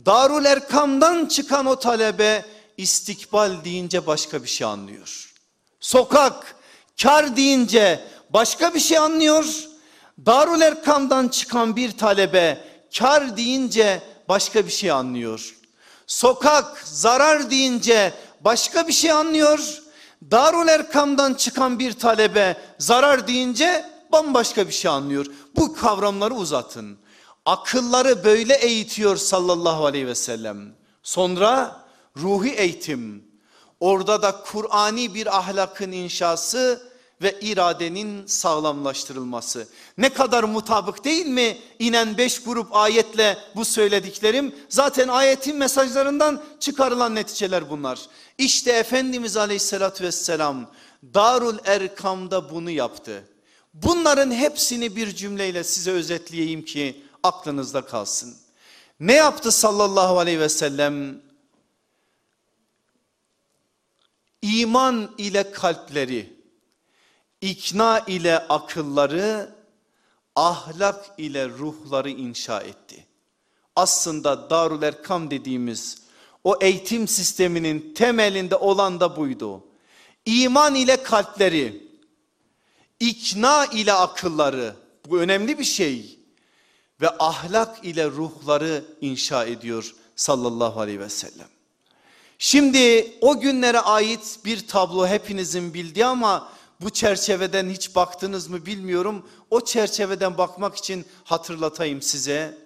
Speaker 3: Darul Erkam'dan çıkan o talebe istikbal deyince başka bir şey anlıyor. Sokak kar deyince başka bir şey anlıyor. Darul Erkam'dan çıkan bir talebe kar deyince başka bir şey anlıyor. Sokak zarar deyince başka bir şey anlıyor. Darul Erkam'dan çıkan bir talebe zarar deyince bambaşka bir şey anlıyor. Bu kavramları uzatın. Akılları böyle eğitiyor sallallahu aleyhi ve sellem. Sonra ruhi eğitim. Orada da Kur'ani bir ahlakın inşası ve iradenin sağlamlaştırılması. Ne kadar mutabık değil mi inen beş grup ayetle bu söylediklerim? Zaten ayetin mesajlarından çıkarılan neticeler bunlar. İşte Efendimiz aleyhissalatü vesselam Darul Erkam'da bunu yaptı. Bunların hepsini bir cümleyle size özetleyeyim ki aklınızda kalsın. Ne yaptı sallallahu aleyhi ve sellem? İman ile kalpleri ikna ile akılları, ahlak ile ruhları inşa etti. Aslında Darül Erkam dediğimiz o eğitim sisteminin temelinde olan da buydu. İman ile kalpleri, ikna ile akılları, bu önemli bir şey. Ve ahlak ile ruhları inşa ediyor sallallahu aleyhi ve sellem. Şimdi o günlere ait bir tablo hepinizin bildiği ama bu çerçeveden hiç baktınız mı bilmiyorum. O çerçeveden bakmak için hatırlatayım size.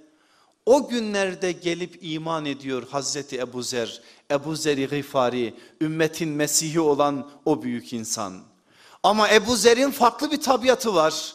Speaker 3: O günlerde gelip iman ediyor Hazreti Ebu Zer, Ebu Zer-i Gıfari, ümmetin Mesih'i olan o büyük insan. Ama Ebu Zer'in farklı bir tabiatı var.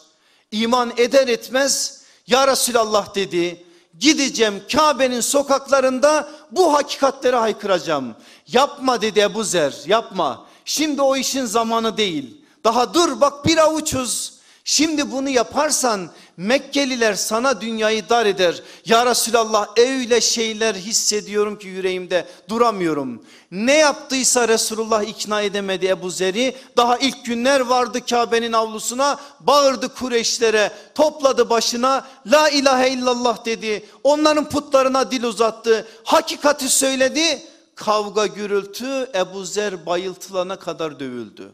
Speaker 3: İman eder etmez ya Resulallah dedi gideceğim Kabe'nin sokaklarında bu hakikatleri haykıracağım. Yapma dedi Ebu Zer yapma şimdi o işin zamanı değil. Daha dur bak bir avuçuz Şimdi bunu yaparsan Mekkeliler sana dünyayı dar eder. Ya Resulallah öyle şeyler hissediyorum ki yüreğimde duramıyorum. Ne yaptıysa Resulullah ikna edemedi Ebu Zer'i. Daha ilk günler vardı Kabe'nin avlusuna bağırdı Kureyşlere topladı başına la ilahe illallah dedi. Onların putlarına dil uzattı. Hakikati söyledi. Kavga gürültü Ebu Zer bayıltılana kadar dövüldü.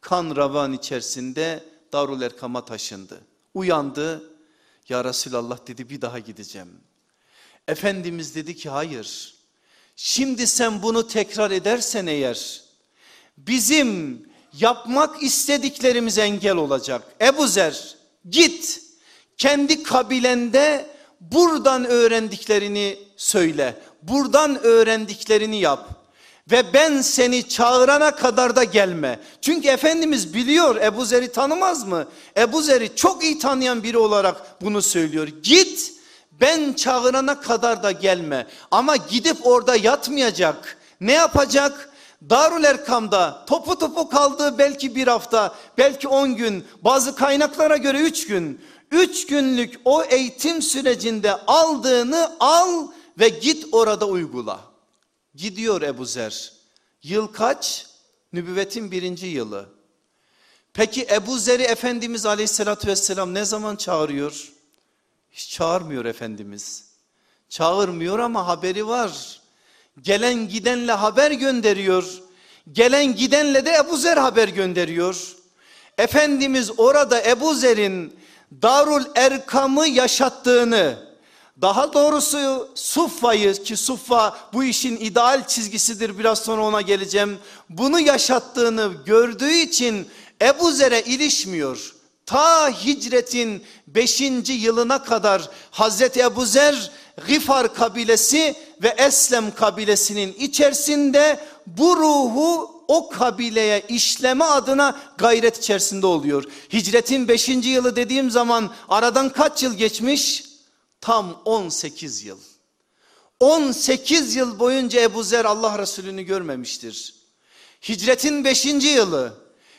Speaker 3: Kan ravan içerisinde Darul Erkam'a taşındı. Uyandı. Ya Resulallah dedi bir daha gideceğim. Efendimiz dedi ki hayır. Şimdi sen bunu tekrar edersen eğer bizim yapmak istediklerimiz engel olacak. Ebu Zer git kendi kabilende buradan öğrendiklerini söyle. Buradan öğrendiklerini yap. Ve ben seni çağırana kadar da gelme. Çünkü Efendimiz biliyor Ebu Zer'i tanımaz mı? Ebu Zer'i çok iyi tanıyan biri olarak bunu söylüyor. Git ben çağırana kadar da gelme. Ama gidip orada yatmayacak. Ne yapacak? Darül Erkam'da topu topu kaldığı belki bir hafta, belki on gün, bazı kaynaklara göre üç gün. Üç günlük o eğitim sürecinde aldığını al ve git orada uygula. Gidiyor Ebu Zer. Yıl kaç? Nübüvvetin birinci yılı. Peki Ebu Zer'i Efendimiz aleyhissalatü vesselam ne zaman çağırıyor? Hiç çağırmıyor Efendimiz. Çağırmıyor ama haberi var. Gelen gidenle haber gönderiyor. Gelen gidenle de Ebu Zer haber gönderiyor. Efendimiz orada Ebu Zer'in Darul Erkam'ı yaşattığını daha doğrusu Suffa'yı ki Suffa bu işin ideal çizgisidir biraz sonra ona geleceğim. Bunu yaşattığını gördüğü için Ebu Zer'e ilişmiyor. Ta hicretin 5. yılına kadar Hazreti Ebu Zer Gifar kabilesi ve Eslem kabilesinin içerisinde bu ruhu o kabileye işleme adına gayret içerisinde oluyor. Hicretin 5. yılı dediğim zaman aradan kaç yıl geçmiş? Tam 18 yıl. 18 yıl boyunca Ebu Zer Allah Resulü'nü görmemiştir. Hicretin 5. yılı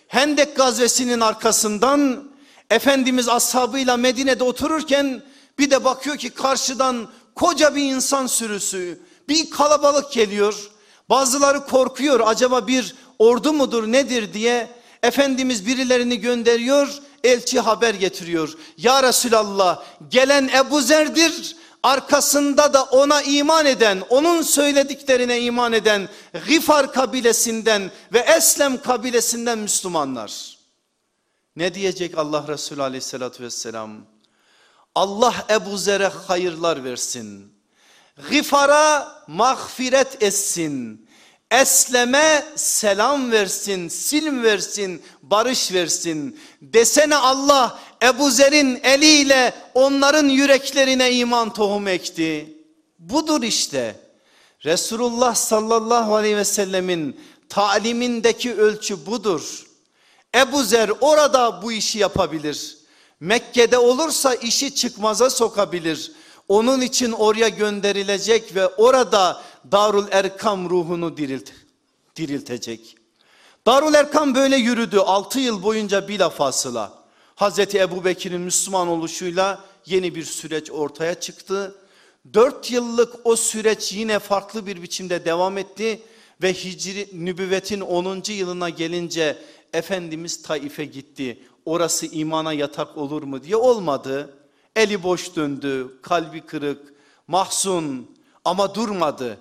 Speaker 3: Hendek gazvesinin arkasından Efendimiz ashabıyla Medine'de otururken bir de bakıyor ki karşıdan koca bir insan sürüsü bir kalabalık geliyor. Bazıları korkuyor acaba bir ordu mudur nedir diye Efendimiz birilerini gönderiyor elçi haber getiriyor. Ya Resulallah gelen Ebu Zer'dir arkasında da ona iman eden, onun söylediklerine iman eden Gifar kabilesinden ve Eslem kabilesinden Müslümanlar. Ne diyecek Allah Resulü aleyhissalatü vesselam? Allah Ebu Zer'e hayırlar versin. Gifar'a mağfiret etsin. Esleme selam versin, silm versin, barış versin. Desene Allah Ebu Zer'in eliyle onların yüreklerine iman tohum ekti. Budur işte. Resulullah sallallahu aleyhi ve sellemin talimindeki ölçü budur. Ebu Zer orada bu işi yapabilir. Mekke'de olursa işi çıkmaza sokabilir. Onun için oraya gönderilecek ve orada Darul Erkam ruhunu dirilt, diriltecek. Darul Erkam böyle yürüdü 6 yıl boyunca bilafasıla. Hazreti Ebu Bekir'in Müslüman oluşuyla yeni bir süreç ortaya çıktı. 4 yıllık o süreç yine farklı bir biçimde devam etti ve Hicri nübüvvetin 10. yılına gelince Efendimiz Taif'e gitti. Orası imana yatak olur mu diye olmadı. Eli boş döndü, kalbi kırık, mahzun ama durmadı.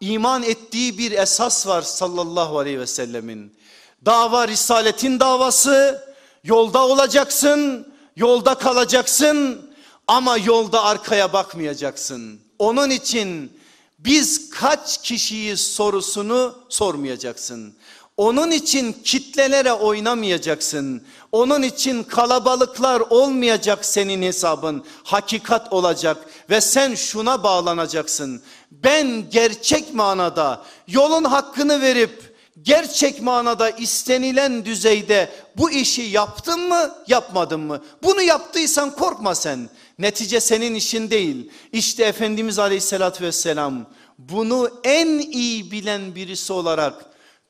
Speaker 3: İman ettiği bir esas var sallallahu aleyhi ve sellemin. Dava risaletin davası, yolda olacaksın, yolda kalacaksın ama yolda arkaya bakmayacaksın. Onun için biz kaç kişiyiz sorusunu sormayacaksın. Onun için kitlelere oynamayacaksın. Onun için kalabalıklar olmayacak senin hesabın. Hakikat olacak ve sen şuna bağlanacaksın. Ben gerçek manada yolun hakkını verip gerçek manada istenilen düzeyde bu işi yaptın mı yapmadın mı? Bunu yaptıysan korkma sen. Netice senin işin değil. İşte Efendimiz Aleyhisselatü Vesselam bunu en iyi bilen birisi olarak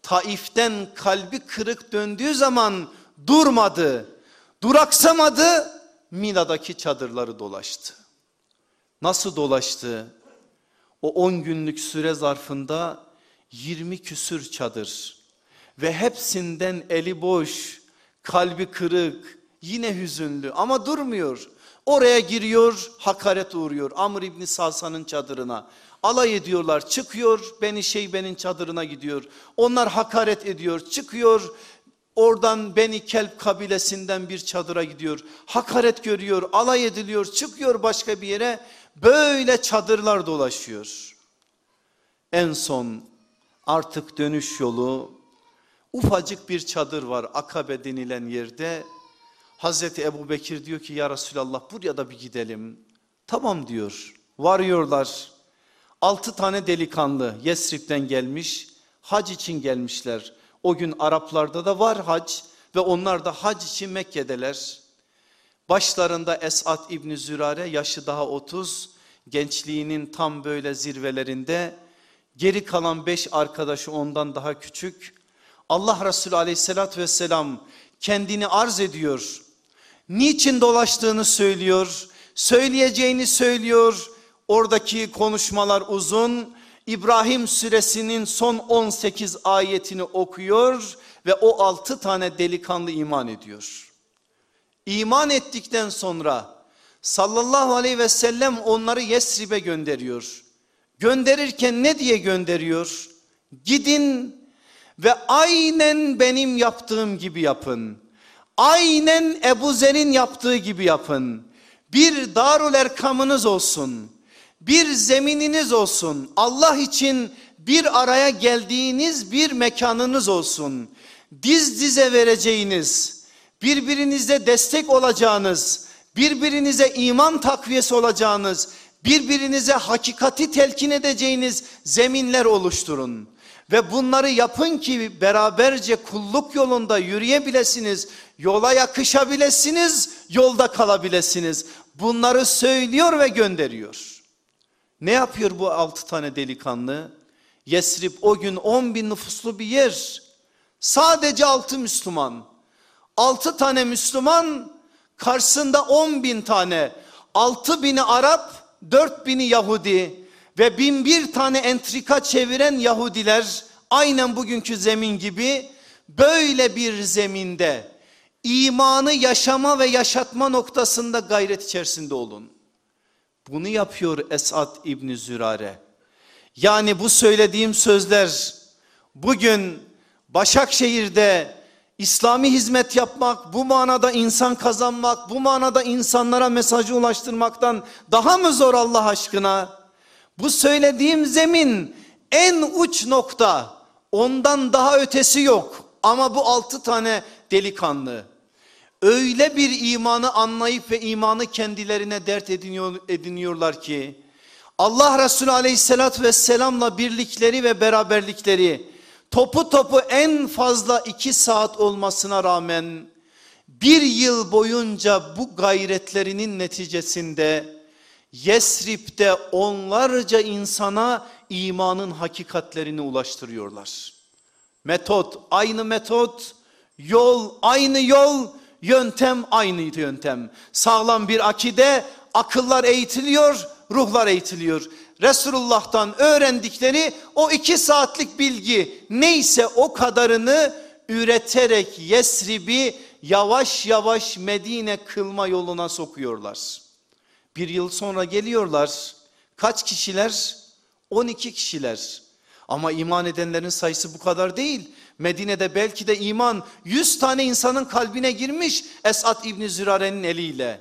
Speaker 3: Taif'ten kalbi kırık döndüğü zaman durmadı. Duraksamadı. Mina'daki çadırları dolaştı. Nasıl dolaştı? O 10 günlük süre zarfında 20 küsür çadır ve hepsinden eli boş, kalbi kırık, yine hüzünlü ama durmuyor. Oraya giriyor, hakaret uğruyor Amr İbni Sasa'nın çadırına. Alay ediyorlar, çıkıyor, Beni Şeybe'nin çadırına gidiyor. Onlar hakaret ediyor, çıkıyor. Oradan Beni Kelp kabilesinden bir çadıra gidiyor. Hakaret görüyor, alay ediliyor, çıkıyor başka bir yere. Böyle çadırlar dolaşıyor. En son artık dönüş yolu ufacık bir çadır var Akabe denilen yerde. Hazreti Ebu Bekir diyor ki ya Resulallah buraya da bir gidelim. Tamam diyor varıyorlar. Altı tane delikanlı Yesrib'den gelmiş hac için gelmişler. O gün Araplarda da var hac ve onlar da hac için Mekke'deler. Başlarında Esat İbni Zürare yaşı daha 30 gençliğinin tam böyle zirvelerinde geri kalan beş arkadaşı ondan daha küçük. Allah Resulü aleyhissalatü vesselam kendini arz ediyor. Niçin dolaştığını söylüyor, söyleyeceğini söylüyor. Oradaki konuşmalar uzun. İbrahim suresinin son 18 ayetini okuyor ve o altı tane delikanlı iman ediyor. İman ettikten sonra sallallahu aleyhi ve sellem onları Yesrib'e gönderiyor. Gönderirken ne diye gönderiyor? Gidin ve aynen benim yaptığım gibi yapın. Aynen Ebu Zer'in yaptığı gibi yapın. Bir darul erkamınız olsun. Bir zemininiz olsun. Allah için bir araya geldiğiniz bir mekanınız olsun. Diz dize vereceğiniz, birbirinize destek olacağınız, birbirinize iman takviyesi olacağınız, birbirinize hakikati telkin edeceğiniz zeminler oluşturun. Ve bunları yapın ki beraberce kulluk yolunda yürüyebilesiniz, yola yakışabilesiniz, yolda kalabilirsiniz. Bunları söylüyor ve gönderiyor. Ne yapıyor bu altı tane delikanlı? Yesrib o gün on bin nüfuslu bir yer. Sadece altı Müslüman. Altı tane Müslüman karşısında on bin tane. Altı bini Arap, dört bini Yahudi ve bin bir tane entrika çeviren Yahudiler aynen bugünkü zemin gibi böyle bir zeminde imanı yaşama ve yaşatma noktasında gayret içerisinde olun. Bunu yapıyor Esad İbni Zürare. Yani bu söylediğim sözler bugün Başakşehir'de İslami hizmet yapmak, bu manada insan kazanmak, bu manada insanlara mesajı ulaştırmaktan daha mı zor Allah aşkına? Bu söylediğim zemin en uç nokta. Ondan daha ötesi yok. Ama bu altı tane delikanlı öyle bir imanı anlayıp ve imanı kendilerine dert ediniyor, ediniyorlar ki Allah Resulü aleyhissalatü vesselamla birlikleri ve beraberlikleri topu topu en fazla iki saat olmasına rağmen bir yıl boyunca bu gayretlerinin neticesinde Yesrib'de onlarca insana imanın hakikatlerini ulaştırıyorlar. Metot aynı metot, yol aynı yol, yöntem aynı yöntem. Sağlam bir akide, akıllar eğitiliyor, ruhlar eğitiliyor. Resulullah'tan öğrendikleri o iki saatlik bilgi neyse o kadarını üreterek Yesrib'i yavaş yavaş Medine kılma yoluna sokuyorlar. Bir yıl sonra geliyorlar. Kaç kişiler? 12 kişiler. Ama iman edenlerin sayısı bu kadar değil. Medine'de belki de iman 100 tane insanın kalbine girmiş Esad İbni Zürare'nin eliyle.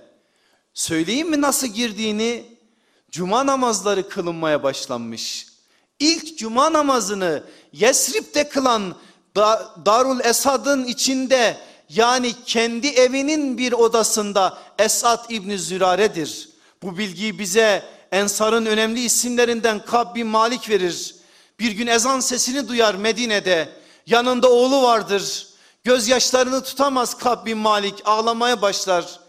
Speaker 3: Söyleyeyim mi nasıl girdiğini? Cuma namazları kılınmaya başlanmış. İlk cuma namazını Yesrib'de kılan Darul Esad'ın içinde yani kendi evinin bir odasında Esad İbni Zürare'dir. Bu bilgiyi bize Ensar'ın önemli isimlerinden Kab Malik verir. Bir gün ezan sesini duyar Medine'de. Yanında oğlu vardır. Gözyaşlarını tutamaz Kab Malik ağlamaya başlar.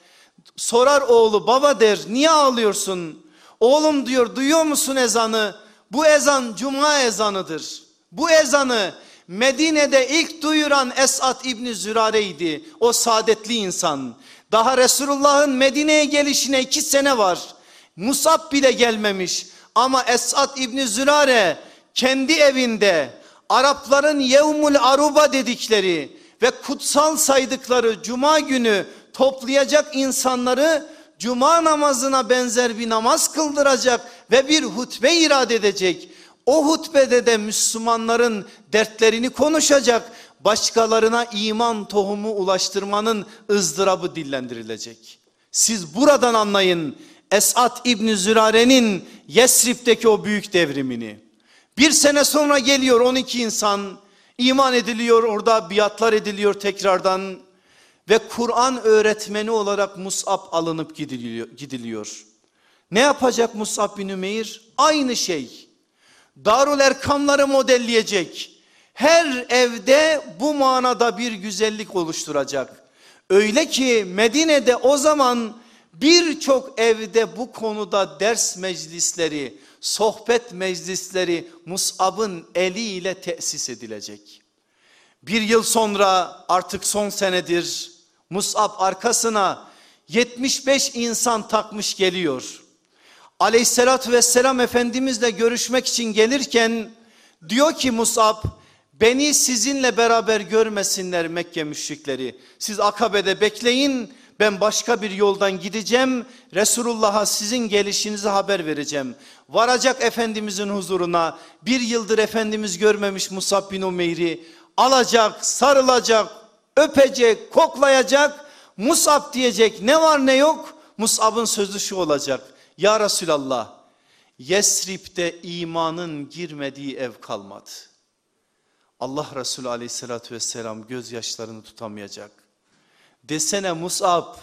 Speaker 3: Sorar oğlu baba der niye ağlıyorsun? Oğlum diyor duyuyor musun ezanı? Bu ezan cuma ezanıdır. Bu ezanı Medine'de ilk duyuran Esat İbni Zürare'ydi. O saadetli insan. Daha Resulullah'ın Medine'ye gelişine iki sene var. Musab bile gelmemiş. Ama Esat İbni Zürare kendi evinde Arapların Yevmul Aruba dedikleri ve kutsal saydıkları cuma günü toplayacak insanları cuma namazına benzer bir namaz kıldıracak ve bir hutbe irade edecek. O hutbede de Müslümanların dertlerini konuşacak. Başkalarına iman tohumu ulaştırmanın ızdırabı dillendirilecek. Siz buradan anlayın Esat İbni Zürare'nin Yesrib'deki o büyük devrimini. Bir sene sonra geliyor 12 insan iman ediliyor orada biatlar ediliyor tekrardan. Ve Kur'an öğretmeni olarak Mus'ab alınıp gidiliyor. Ne yapacak Mus'ab bin Ümeyr? Aynı şey. Darul Erkamları modelleyecek. Her evde bu manada bir güzellik oluşturacak. Öyle ki Medine'de o zaman birçok evde bu konuda ders meclisleri, sohbet meclisleri Mus'ab'ın eliyle tesis edilecek. Bir yıl sonra artık son senedir Mus'ab arkasına 75 insan takmış geliyor. Aleyhissalatü vesselam Efendimizle görüşmek için gelirken diyor ki Mus'ab beni sizinle beraber görmesinler Mekke müşrikleri. Siz Akabe'de bekleyin ben başka bir yoldan gideceğim. Resulullah'a sizin gelişinizi haber vereceğim. Varacak Efendimizin huzuruna bir yıldır Efendimiz görmemiş Musab bin Umeyr'i alacak, sarılacak, öpecek, koklayacak. Musab diyecek ne var ne yok. Musab'ın sözü şu olacak. Ya Resulallah Yesrib'de imanın girmediği ev kalmadı. Allah Resulü aleyhissalatü vesselam gözyaşlarını tutamayacak. Desene Musab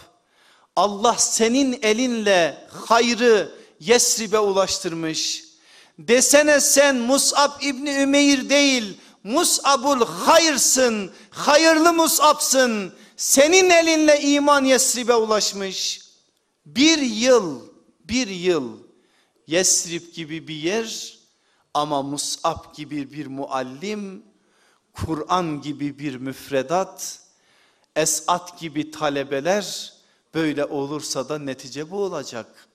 Speaker 3: Allah senin elinle hayrı Yesrib'e ulaştırmış. Desene sen Musab İbni Ümeyr değil Mus'abul hayırsın, hayırlı Mus'absın. Senin elinle iman Yesrib'e ulaşmış. Bir yıl, bir yıl Yesrib gibi bir yer ama Mus'ab gibi bir muallim, Kur'an gibi bir müfredat, Esat gibi talebeler böyle olursa da netice bu olacak.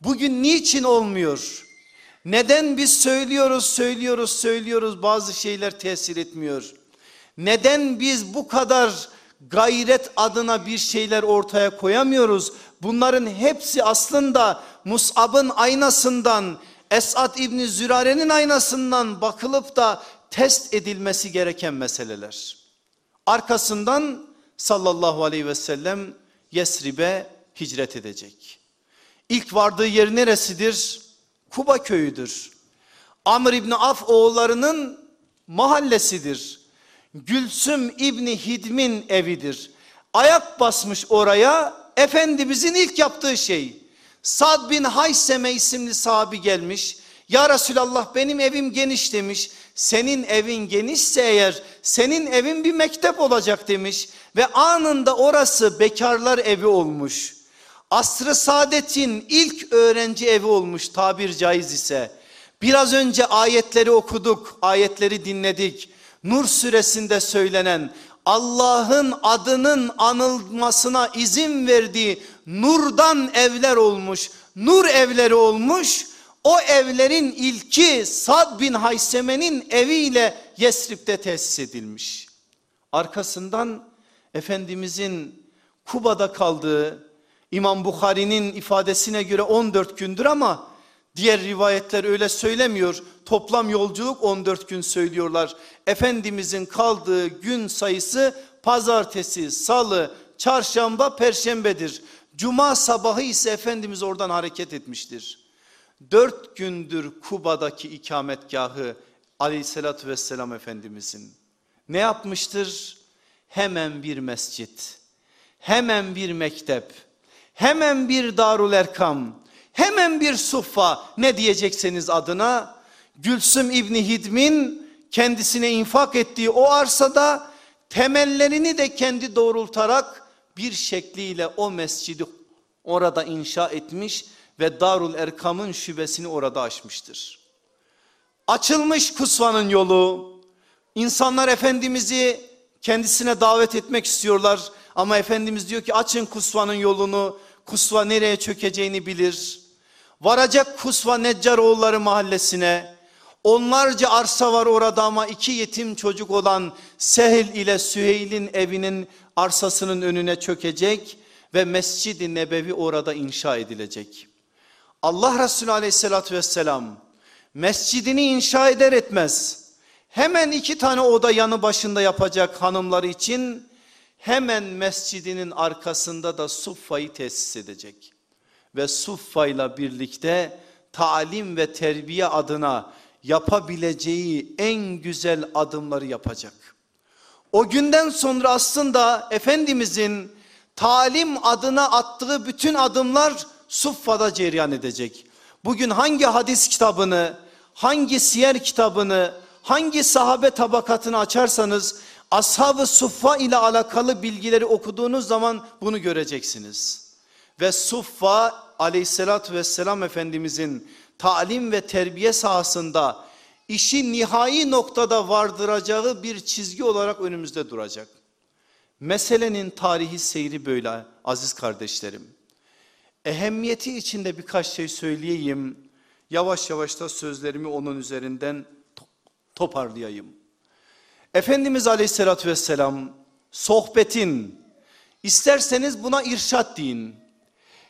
Speaker 3: Bugün niçin olmuyor? Neden biz söylüyoruz, söylüyoruz, söylüyoruz bazı şeyler tesir etmiyor? Neden biz bu kadar gayret adına bir şeyler ortaya koyamıyoruz? Bunların hepsi aslında Mus'ab'ın aynasından, Esad İbni Zürare'nin aynasından bakılıp da test edilmesi gereken meseleler. Arkasından sallallahu aleyhi ve sellem Yesrib'e hicret edecek. İlk vardığı yer neresidir? Kuba köyüdür. Amr İbni Af oğullarının mahallesidir. Gülsüm İbni Hidm'in evidir. Ayak basmış oraya Efendimizin ilk yaptığı şey. Sad bin Hayseme isimli sahabi gelmiş. Ya Resulallah benim evim geniş demiş. Senin evin genişse eğer senin evin bir mektep olacak demiş. Ve anında orası bekarlar evi olmuş. Asrı saadetin ilk öğrenci evi olmuş tabir caiz ise. Biraz önce ayetleri okuduk, ayetleri dinledik. Nur suresinde söylenen Allah'ın adının anılmasına izin verdiği nurdan evler olmuş. Nur evleri olmuş. O evlerin ilki Sad bin Hayseme'nin eviyle Yesrib'de tesis edilmiş. Arkasından Efendimizin Kuba'da kaldığı İmam Bukhari'nin ifadesine göre 14 gündür ama diğer rivayetler öyle söylemiyor. Toplam yolculuk 14 gün söylüyorlar. Efendimizin kaldığı gün sayısı pazartesi, salı, çarşamba, perşembedir. Cuma sabahı ise Efendimiz oradan hareket etmiştir. Dört gündür Kuba'daki ikametgahı aleyhissalatü vesselam Efendimizin. Ne yapmıştır? Hemen bir mescit, hemen bir mektep, hemen bir darul erkam, hemen bir suffa ne diyecekseniz adına Gülsüm İbni Hidm'in kendisine infak ettiği o arsada temellerini de kendi doğrultarak bir şekliyle o mescidi orada inşa etmiş ve Darul Erkam'ın şubesini orada açmıştır. Açılmış Kusva'nın yolu. İnsanlar Efendimiz'i kendisine davet etmek istiyorlar. Ama Efendimiz diyor ki açın Kusva'nın yolunu. Kusva nereye çökeceğini bilir. Varacak Kusva Neccaroğulları mahallesine. Onlarca arsa var orada ama iki yetim çocuk olan Sehil ile Süheyl'in evinin arsasının önüne çökecek ve Mescid-i Nebevi orada inşa edilecek. Allah Resulü aleyhissalatü vesselam mescidini inşa eder etmez hemen iki tane oda yanı başında yapacak hanımları için hemen mescidinin arkasında da suffayı tesis edecek. Ve suffayla birlikte talim ve terbiye adına yapabileceği en güzel adımları yapacak. O günden sonra aslında Efendimizin talim adına attığı bütün adımlar suffada cereyan edecek. Bugün hangi hadis kitabını, hangi siyer kitabını, hangi sahabe tabakatını açarsanız ashab-ı suffa ile alakalı bilgileri okuduğunuz zaman bunu göreceksiniz. Ve suffa aleyhissalatü vesselam efendimizin talim ve terbiye sahasında işi nihai noktada vardıracağı bir çizgi olarak önümüzde duracak. Meselenin tarihi seyri böyle aziz kardeşlerim. Ehemmiyeti içinde birkaç şey söyleyeyim. Yavaş yavaş da sözlerimi onun üzerinden toparlayayım. Efendimiz aleyhissalatü vesselam sohbetin isterseniz buna irşat deyin.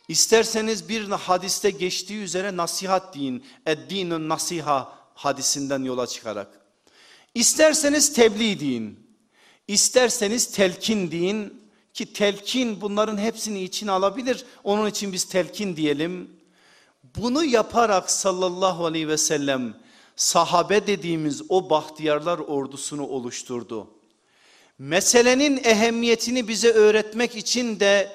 Speaker 3: İsterseniz bir hadiste geçtiği üzere nasihat deyin. Eddinun nasiha hadisinden yola çıkarak. İsterseniz tebliğ deyin. İsterseniz telkin deyin ki telkin bunların hepsini içine alabilir. Onun için biz telkin diyelim. Bunu yaparak sallallahu aleyhi ve sellem sahabe dediğimiz o bahtiyarlar ordusunu oluşturdu. Meselenin ehemmiyetini bize öğretmek için de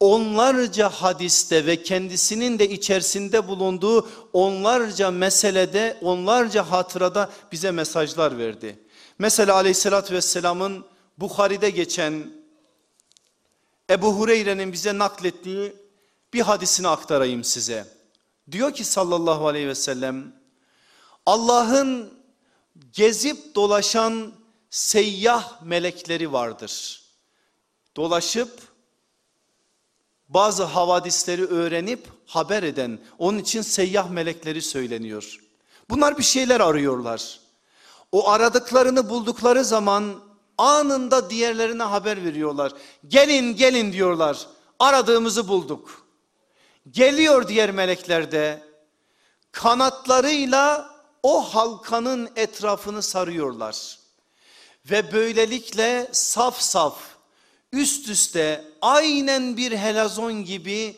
Speaker 3: onlarca hadiste ve kendisinin de içerisinde bulunduğu onlarca meselede, onlarca hatırada bize mesajlar verdi. Mesela aleyhissalatü vesselamın Bukhari'de geçen Ebu Hureyre'nin bize naklettiği bir hadisini aktarayım size. Diyor ki sallallahu aleyhi ve sellem Allah'ın gezip dolaşan seyyah melekleri vardır. Dolaşıp bazı havadisleri öğrenip haber eden onun için seyyah melekleri söyleniyor. Bunlar bir şeyler arıyorlar. O aradıklarını buldukları zaman anında diğerlerine haber veriyorlar. Gelin gelin diyorlar. Aradığımızı bulduk. Geliyor diğer melekler de kanatlarıyla o halkanın etrafını sarıyorlar. Ve böylelikle saf saf üst üste aynen bir helazon gibi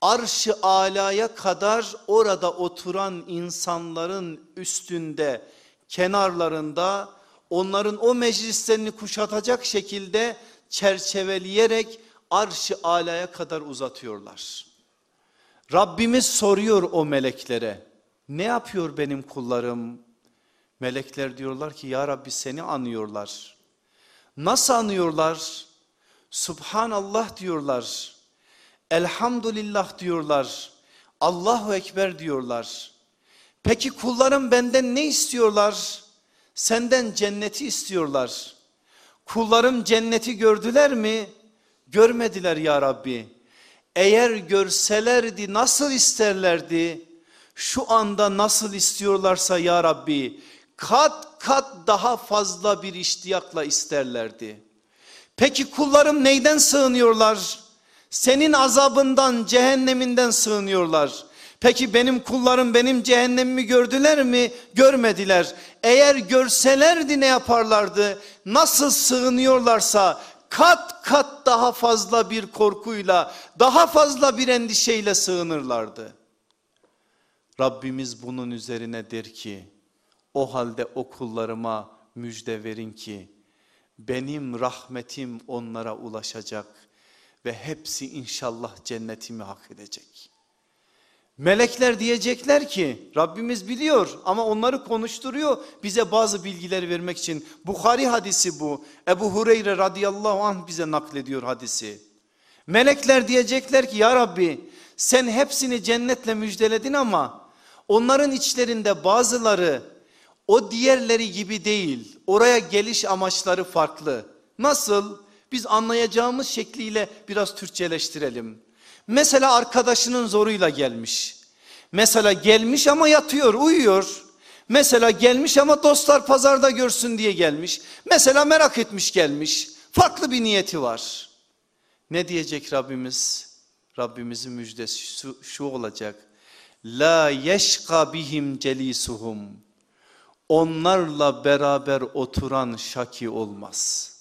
Speaker 3: arşı alaya kadar orada oturan insanların üstünde kenarlarında onların o meclislerini kuşatacak şekilde çerçeveleyerek arşı alaya kadar uzatıyorlar. Rabbimiz soruyor o meleklere ne yapıyor benim kullarım? Melekler diyorlar ki ya Rabbi seni anıyorlar. Nasıl anıyorlar? Subhanallah diyorlar. Elhamdülillah diyorlar. Allahu Ekber diyorlar. Peki kullarım benden ne istiyorlar? Senden cenneti istiyorlar. Kullarım cenneti gördüler mi? Görmediler ya Rabbi. Eğer görselerdi nasıl isterlerdi? Şu anda nasıl istiyorlarsa ya Rabbi kat kat daha fazla bir iştiyakla isterlerdi. Peki kullarım neyden sığınıyorlar? Senin azabından, cehenneminden sığınıyorlar. Peki benim kullarım benim cehennemimi gördüler mi? Görmediler. Eğer görselerdi ne yaparlardı? Nasıl sığınıyorlarsa kat kat daha fazla bir korkuyla, daha fazla bir endişeyle sığınırlardı. Rabbimiz bunun üzerine der ki, o halde o kullarıma müjde verin ki, benim rahmetim onlara ulaşacak ve hepsi inşallah cennetimi hak edecek. Melekler diyecekler ki Rabbimiz biliyor ama onları konuşturuyor bize bazı bilgiler vermek için. Bukhari hadisi bu. Ebu Hureyre radıyallahu anh bize naklediyor hadisi. Melekler diyecekler ki ya Rabbi sen hepsini cennetle müjdeledin ama onların içlerinde bazıları o diğerleri gibi değil. Oraya geliş amaçları farklı. Nasıl? Biz anlayacağımız şekliyle biraz Türkçeleştirelim. Mesela arkadaşının zoruyla gelmiş. Mesela gelmiş ama yatıyor, uyuyor. Mesela gelmiş ama dostlar pazarda görsün diye gelmiş. Mesela merak etmiş gelmiş. Farklı bir niyeti var. Ne diyecek Rabbimiz? Rabbimizin müjdesi şu, şu olacak. La yeşka bihim celisuhum. Onlarla beraber oturan şaki olmaz.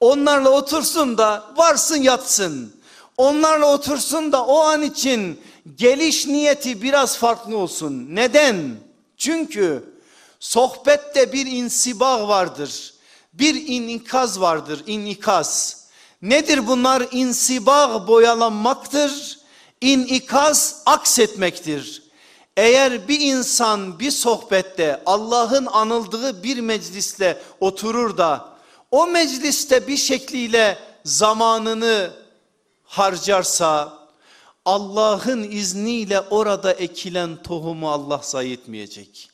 Speaker 3: Onlarla otursun da varsın yatsın. Onlarla otursun da o an için geliş niyeti biraz farklı olsun. Neden? Çünkü sohbette bir insibah vardır. Bir inikaz vardır, inikaz. Nedir bunlar? İnsibah boyalanmaktır. İnikaz aksetmektir. Eğer bir insan bir sohbette Allah'ın anıldığı bir meclisle oturur da o mecliste bir şekliyle zamanını harcarsa Allah'ın izniyle orada ekilen tohumu Allah zayi etmeyecek.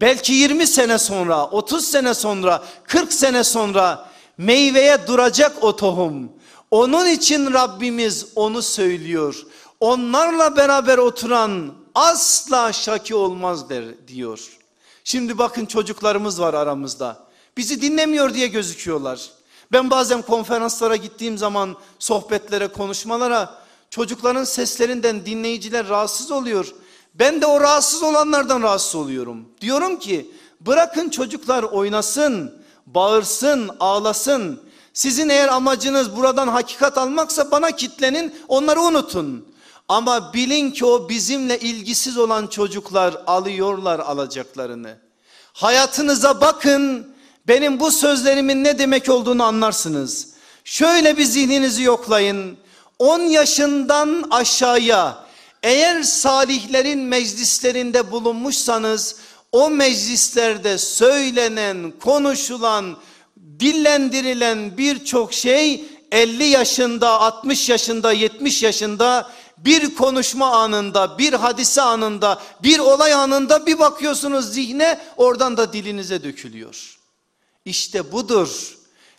Speaker 3: Belki 20 sene sonra, 30 sene sonra, 40 sene sonra meyveye duracak o tohum. Onun için Rabbimiz onu söylüyor. Onlarla beraber oturan asla şaki olmaz der diyor. Şimdi bakın çocuklarımız var aramızda. Bizi dinlemiyor diye gözüküyorlar. Ben bazen konferanslara gittiğim zaman sohbetlere, konuşmalara çocukların seslerinden dinleyiciler rahatsız oluyor. Ben de o rahatsız olanlardan rahatsız oluyorum. Diyorum ki bırakın çocuklar oynasın, bağırsın, ağlasın. Sizin eğer amacınız buradan hakikat almaksa bana kitlenin, onları unutun. Ama bilin ki o bizimle ilgisiz olan çocuklar alıyorlar alacaklarını. Hayatınıza bakın, benim bu sözlerimin ne demek olduğunu anlarsınız. Şöyle bir zihninizi yoklayın. 10 yaşından aşağıya eğer salihlerin meclislerinde bulunmuşsanız o meclislerde söylenen, konuşulan, dillendirilen birçok şey 50 yaşında, 60 yaşında, 70 yaşında bir konuşma anında, bir hadise anında, bir olay anında bir bakıyorsunuz zihne oradan da dilinize dökülüyor. İşte budur.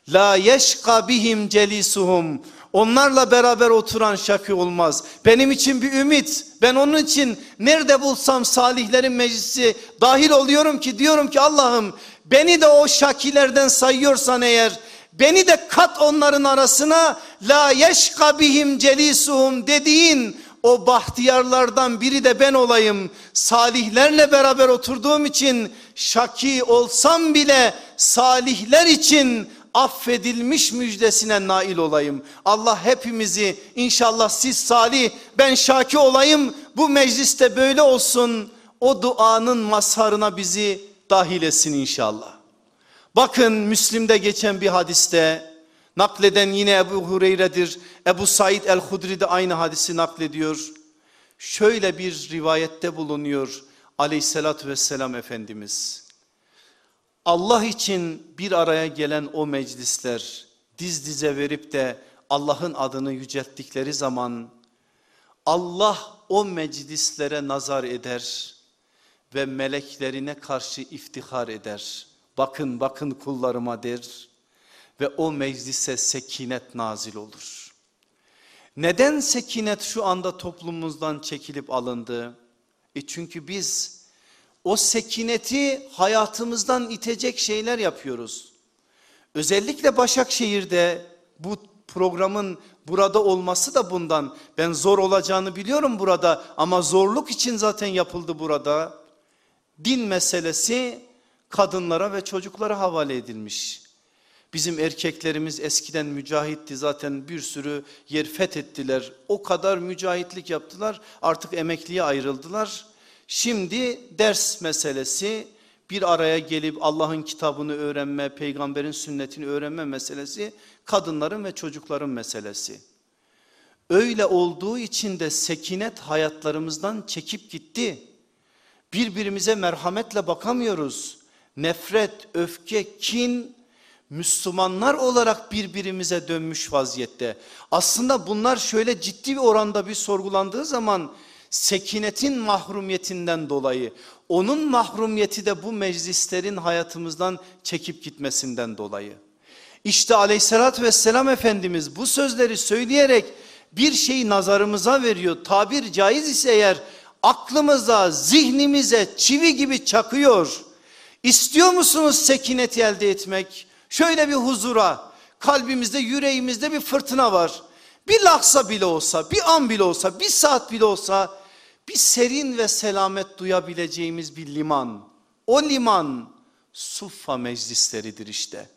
Speaker 3: La yeşka bihim celisuhum. Onlarla beraber oturan şakı olmaz. Benim için bir ümit. Ben onun için nerede bulsam salihlerin meclisi dahil oluyorum ki diyorum ki Allah'ım beni de o şakilerden sayıyorsan eğer beni de kat onların arasına la yeşka bihim celisuhum dediğin o bahtiyarlardan biri de ben olayım. Salihlerle beraber oturduğum için şaki olsam bile salihler için affedilmiş müjdesine nail olayım. Allah hepimizi inşallah siz salih ben şaki olayım bu mecliste böyle olsun o duanın mazharına bizi dahil etsin inşallah. Bakın Müslim'de geçen bir hadiste nakleden yine Ebu Hureyre'dir. Ebu Said el-Hudri de aynı hadisi naklediyor. Şöyle bir rivayette bulunuyor aleyhissalatü vesselam Efendimiz. Allah için bir araya gelen o meclisler diz dize verip de Allah'ın adını yücelttikleri zaman Allah o meclislere nazar eder ve meleklerine karşı iftihar eder. Bakın bakın kullarıma der ve o meclise sekinet nazil olur. Neden sekinet şu anda toplumumuzdan çekilip alındı? E çünkü biz o sekineti hayatımızdan itecek şeyler yapıyoruz. Özellikle Başakşehir'de bu programın burada olması da bundan. Ben zor olacağını biliyorum burada ama zorluk için zaten yapıldı burada. Din meselesi kadınlara ve çocuklara havale edilmiş. Bizim erkeklerimiz eskiden mücahitti zaten bir sürü yer fethettiler. O kadar mücahitlik yaptılar artık emekliye ayrıldılar. Şimdi ders meselesi bir araya gelip Allah'ın kitabını öğrenme, peygamberin sünnetini öğrenme meselesi kadınların ve çocukların meselesi. Öyle olduğu için de sekinet hayatlarımızdan çekip gitti. Birbirimize merhametle bakamıyoruz. Nefret, öfke, kin Müslümanlar olarak birbirimize dönmüş vaziyette. Aslında bunlar şöyle ciddi bir oranda bir sorgulandığı zaman sekinetin mahrumiyetinden dolayı onun mahrumiyeti de bu meclislerin hayatımızdan çekip gitmesinden dolayı. İşte aleyhissalatü vesselam Efendimiz bu sözleri söyleyerek bir şeyi nazarımıza veriyor. Tabir caiz ise eğer aklımıza, zihnimize çivi gibi çakıyor. İstiyor musunuz sekineti elde etmek? Şöyle bir huzura, kalbimizde, yüreğimizde bir fırtına var. Bir lahza bile olsa, bir an bile olsa, bir saat bile olsa bir serin ve selamet duyabileceğimiz bir liman. O liman suffa meclisleridir işte.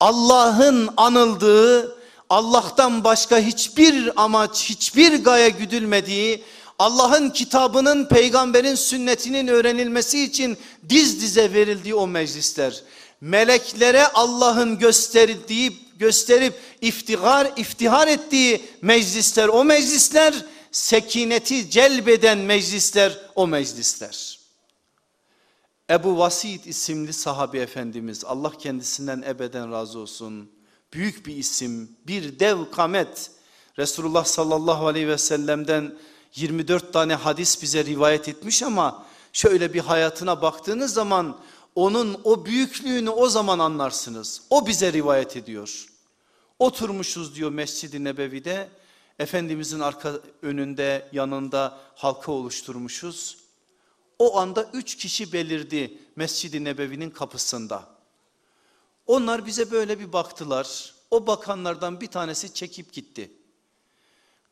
Speaker 3: Allah'ın anıldığı, Allah'tan başka hiçbir amaç, hiçbir gaye güdülmediği, Allah'ın kitabının, peygamberin sünnetinin öğrenilmesi için diz dize verildiği o meclisler. Meleklere Allah'ın gösterdiği, gösterip iftihar, iftihar ettiği meclisler, o meclisler sekineti celbeden meclisler o meclisler. Ebu Vasid isimli sahabi efendimiz Allah kendisinden ebeden razı olsun. Büyük bir isim bir dev kamet Resulullah sallallahu aleyhi ve sellem'den 24 tane hadis bize rivayet etmiş ama şöyle bir hayatına baktığınız zaman onun o büyüklüğünü o zaman anlarsınız. O bize rivayet ediyor. Oturmuşuz diyor Mescid-i Nebevi'de Efendimizin arka önünde yanında halka oluşturmuşuz. O anda üç kişi belirdi Mescid-i Nebevi'nin kapısında. Onlar bize böyle bir baktılar. O bakanlardan bir tanesi çekip gitti.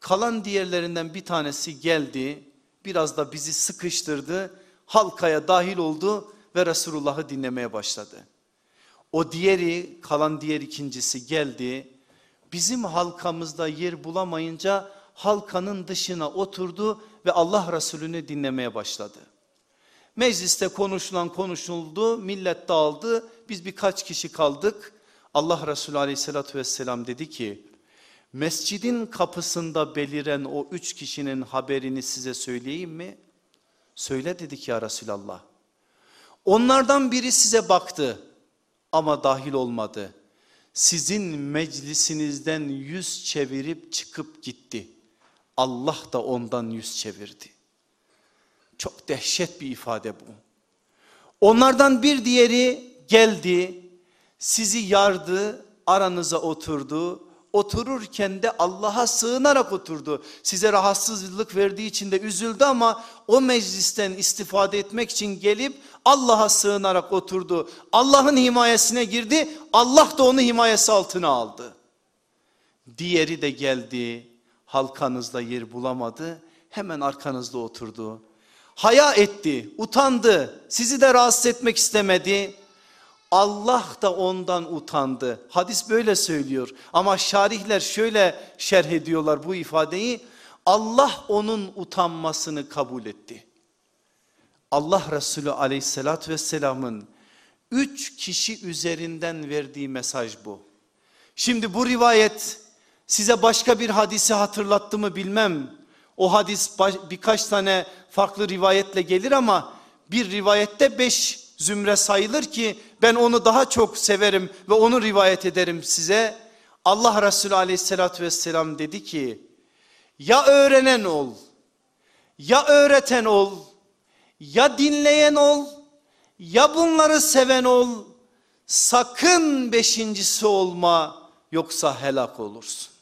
Speaker 3: Kalan diğerlerinden bir tanesi geldi. Biraz da bizi sıkıştırdı. Halkaya dahil oldu ve Resulullah'ı dinlemeye başladı. O diğeri kalan diğer ikincisi geldi bizim halkamızda yer bulamayınca halkanın dışına oturdu ve Allah Resulü'nü dinlemeye başladı. Mecliste konuşulan konuşuldu, millet dağıldı, biz birkaç kişi kaldık. Allah Resulü aleyhissalatü vesselam dedi ki, mescidin kapısında beliren o üç kişinin haberini size söyleyeyim mi? Söyle dedik ya Resulallah. Onlardan biri size baktı ama dahil olmadı sizin meclisinizden yüz çevirip çıkıp gitti. Allah da ondan yüz çevirdi. Çok dehşet bir ifade bu. Onlardan bir diğeri geldi, sizi yardı, aranıza oturdu. Otururken de Allah'a sığınarak oturdu. Size rahatsızlık verdiği için de üzüldü ama o meclisten istifade etmek için gelip Allah'a sığınarak oturdu. Allah'ın himayesine girdi. Allah da onu himayesi altına aldı. Diğeri de geldi. Halkanızda yer bulamadı. Hemen arkanızda oturdu. Haya etti, utandı. Sizi de rahatsız etmek istemedi. Allah da ondan utandı. Hadis böyle söylüyor. Ama şarihler şöyle şerh ediyorlar bu ifadeyi. Allah onun utanmasını kabul etti. Allah Resulü aleyhissalatü vesselamın üç kişi üzerinden verdiği mesaj bu. Şimdi bu rivayet size başka bir hadisi hatırlattı mı bilmem. O hadis birkaç tane farklı rivayetle gelir ama bir rivayette beş zümre sayılır ki ben onu daha çok severim ve onu rivayet ederim size. Allah Resulü aleyhissalatü vesselam dedi ki ya öğrenen ol ya öğreten ol ya dinleyen ol ya bunları seven ol sakın beşincisi olma yoksa helak olursun.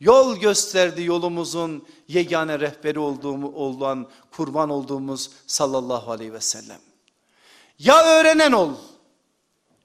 Speaker 3: Yol gösterdi yolumuzun yegane rehberi olduğumu, olan kurban olduğumuz sallallahu aleyhi ve sellem. Ya öğrenen ol.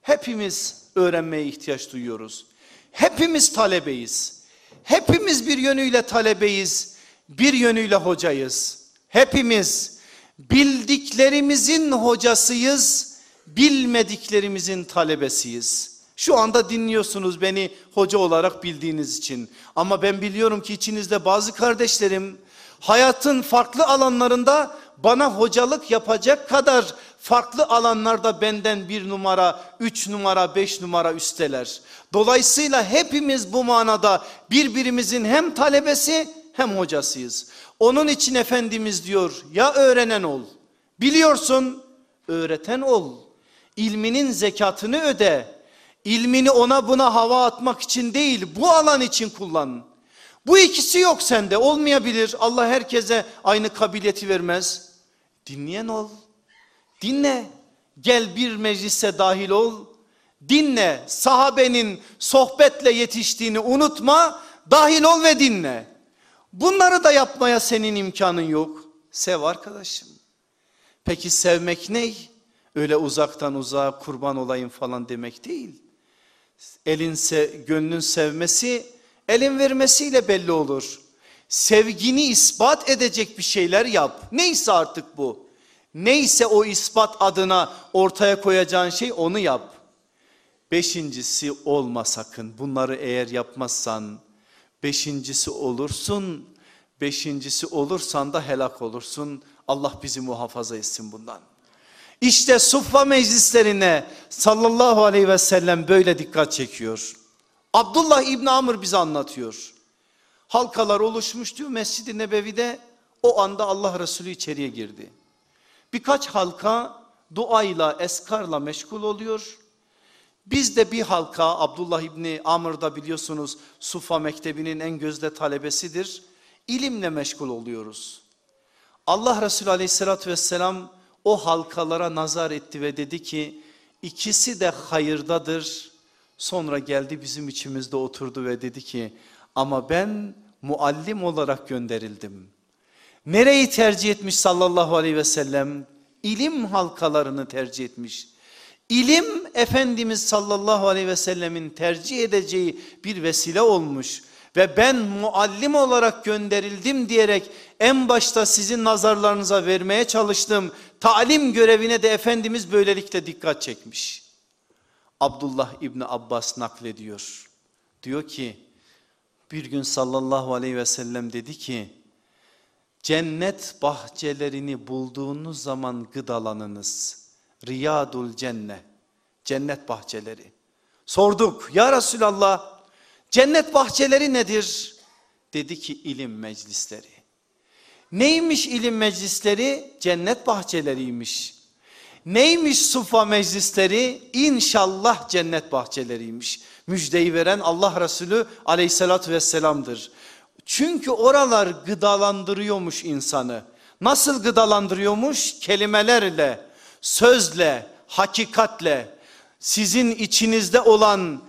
Speaker 3: Hepimiz öğrenmeye ihtiyaç duyuyoruz. Hepimiz talebeyiz. Hepimiz bir yönüyle talebeyiz. Bir yönüyle hocayız. Hepimiz bildiklerimizin hocasıyız. Bilmediklerimizin talebesiyiz. Şu anda dinliyorsunuz beni hoca olarak bildiğiniz için. Ama ben biliyorum ki içinizde bazı kardeşlerim hayatın farklı alanlarında bana hocalık yapacak kadar farklı alanlarda benden bir numara, üç numara, beş numara üsteler. Dolayısıyla hepimiz bu manada birbirimizin hem talebesi hem hocasıyız. Onun için Efendimiz diyor ya öğrenen ol, biliyorsun öğreten ol. İlminin zekatını öde. İlmini ona buna hava atmak için değil bu alan için kullan. Bu ikisi yok sende olmayabilir. Allah herkese aynı kabiliyeti vermez. Dinleyen ol. Dinle. Gel bir meclise dahil ol. Dinle. Sahabenin sohbetle yetiştiğini unutma. Dahil ol ve dinle. Bunları da yapmaya senin imkanın yok. Sev arkadaşım. Peki sevmek ne? Öyle uzaktan uzağa kurban olayım falan demek değil. Elin se gönlün sevmesi elin vermesiyle belli olur. Sevgini ispat edecek bir şeyler yap. Neyse artık bu. Neyse o ispat adına ortaya koyacağın şey onu yap. Beşincisi olma sakın. Bunları eğer yapmazsan beşincisi olursun. Beşincisi olursan da helak olursun. Allah bizi muhafaza etsin bundan. İşte suffa meclislerine sallallahu aleyhi ve sellem böyle dikkat çekiyor. Abdullah İbni Amr bize anlatıyor. Halkalar oluşmuştu Mescid-i Nebevi'de o anda Allah Resulü içeriye girdi. Birkaç halka duayla, eskarla meşgul oluyor. Biz de bir halka Abdullah İbni Amr da biliyorsunuz Sufa Mektebi'nin en gözde talebesidir. İlimle meşgul oluyoruz. Allah Resulü aleyhissalatü vesselam o halkalara nazar etti ve dedi ki ikisi de hayırdadır. Sonra geldi bizim içimizde oturdu ve dedi ki ama ben muallim olarak gönderildim. Nereyi tercih etmiş sallallahu aleyhi ve sellem? İlim halkalarını tercih etmiş. İlim Efendimiz sallallahu aleyhi ve sellemin tercih edeceği bir vesile olmuş. Ve ben muallim olarak gönderildim diyerek en başta sizin nazarlarınıza vermeye çalıştım. Talim görevine de Efendimiz böylelikle dikkat çekmiş. Abdullah İbni Abbas naklediyor. Diyor ki bir gün sallallahu aleyhi ve sellem dedi ki cennet bahçelerini bulduğunuz zaman gıdalanınız. Riyadul cenne cennet bahçeleri. Sorduk ya Resulallah cennet bahçeleri nedir? Dedi ki ilim meclisleri. Neymiş ilim meclisleri? Cennet bahçeleriymiş. Neymiş sufa meclisleri? İnşallah cennet bahçeleriymiş. Müjdeyi veren Allah Resulü aleyhissalatü vesselamdır. Çünkü oralar gıdalandırıyormuş insanı. Nasıl gıdalandırıyormuş? Kelimelerle, sözle, hakikatle, sizin içinizde olan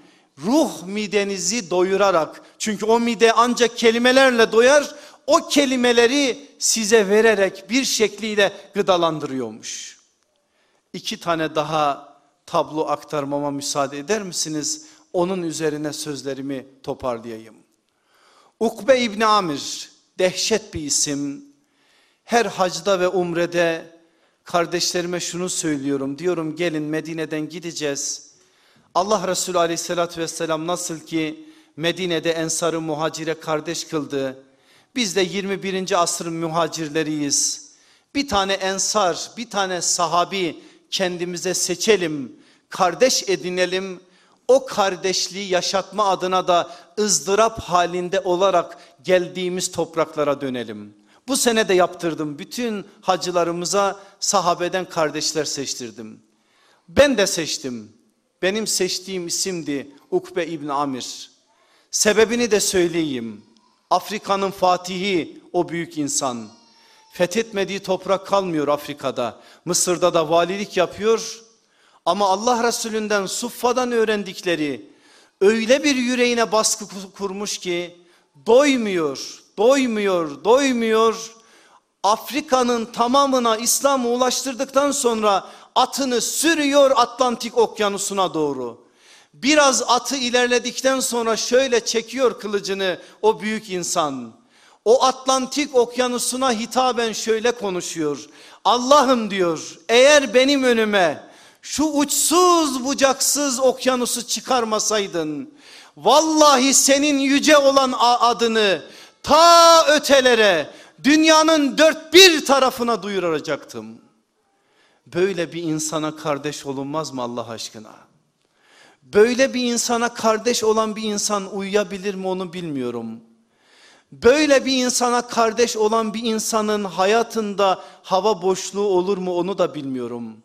Speaker 3: ruh midenizi doyurarak. Çünkü o mide ancak kelimelerle doyar. O kelimeleri size vererek bir şekliyle gıdalandırıyormuş. İki tane daha tablo aktarmama müsaade eder misiniz? Onun üzerine sözlerimi toparlayayım. Ukbe İbni Amir dehşet bir isim. Her hacda ve umrede kardeşlerime şunu söylüyorum. Diyorum gelin Medine'den gideceğiz. Allah Resulü aleyhissalatü vesselam nasıl ki Medine'de ensarı muhacire kardeş kıldı. Biz de 21. asrın muhacirleriyiz. Bir tane ensar, bir tane sahabi kendimize seçelim, kardeş edinelim. O kardeşliği yaşatma adına da ızdırap halinde olarak geldiğimiz topraklara dönelim. Bu sene de yaptırdım. Bütün hacılarımıza sahabeden kardeşler seçtirdim. Ben de seçtim. Benim seçtiğim isimdi Ukbe İbni Amir. Sebebini de söyleyeyim. Afrika'nın fatihi o büyük insan. Fethetmediği toprak kalmıyor Afrika'da. Mısır'da da valilik yapıyor. Ama Allah Resulü'nden Suffa'dan öğrendikleri öyle bir yüreğine baskı kurmuş ki doymuyor, doymuyor, doymuyor. Afrika'nın tamamına İslam'ı ulaştırdıktan sonra atını sürüyor Atlantik okyanusuna doğru. Biraz atı ilerledikten sonra şöyle çekiyor kılıcını o büyük insan. O Atlantik okyanusuna hitaben şöyle konuşuyor. Allah'ım diyor eğer benim önüme şu uçsuz bucaksız okyanusu çıkarmasaydın vallahi senin yüce olan adını ta ötelere dünyanın dört bir tarafına duyuracaktım. Böyle bir insana kardeş olunmaz mı Allah aşkına? Böyle bir insana kardeş olan bir insan uyuyabilir mi onu bilmiyorum. Böyle bir insana kardeş olan bir insanın hayatında hava boşluğu olur mu onu da bilmiyorum.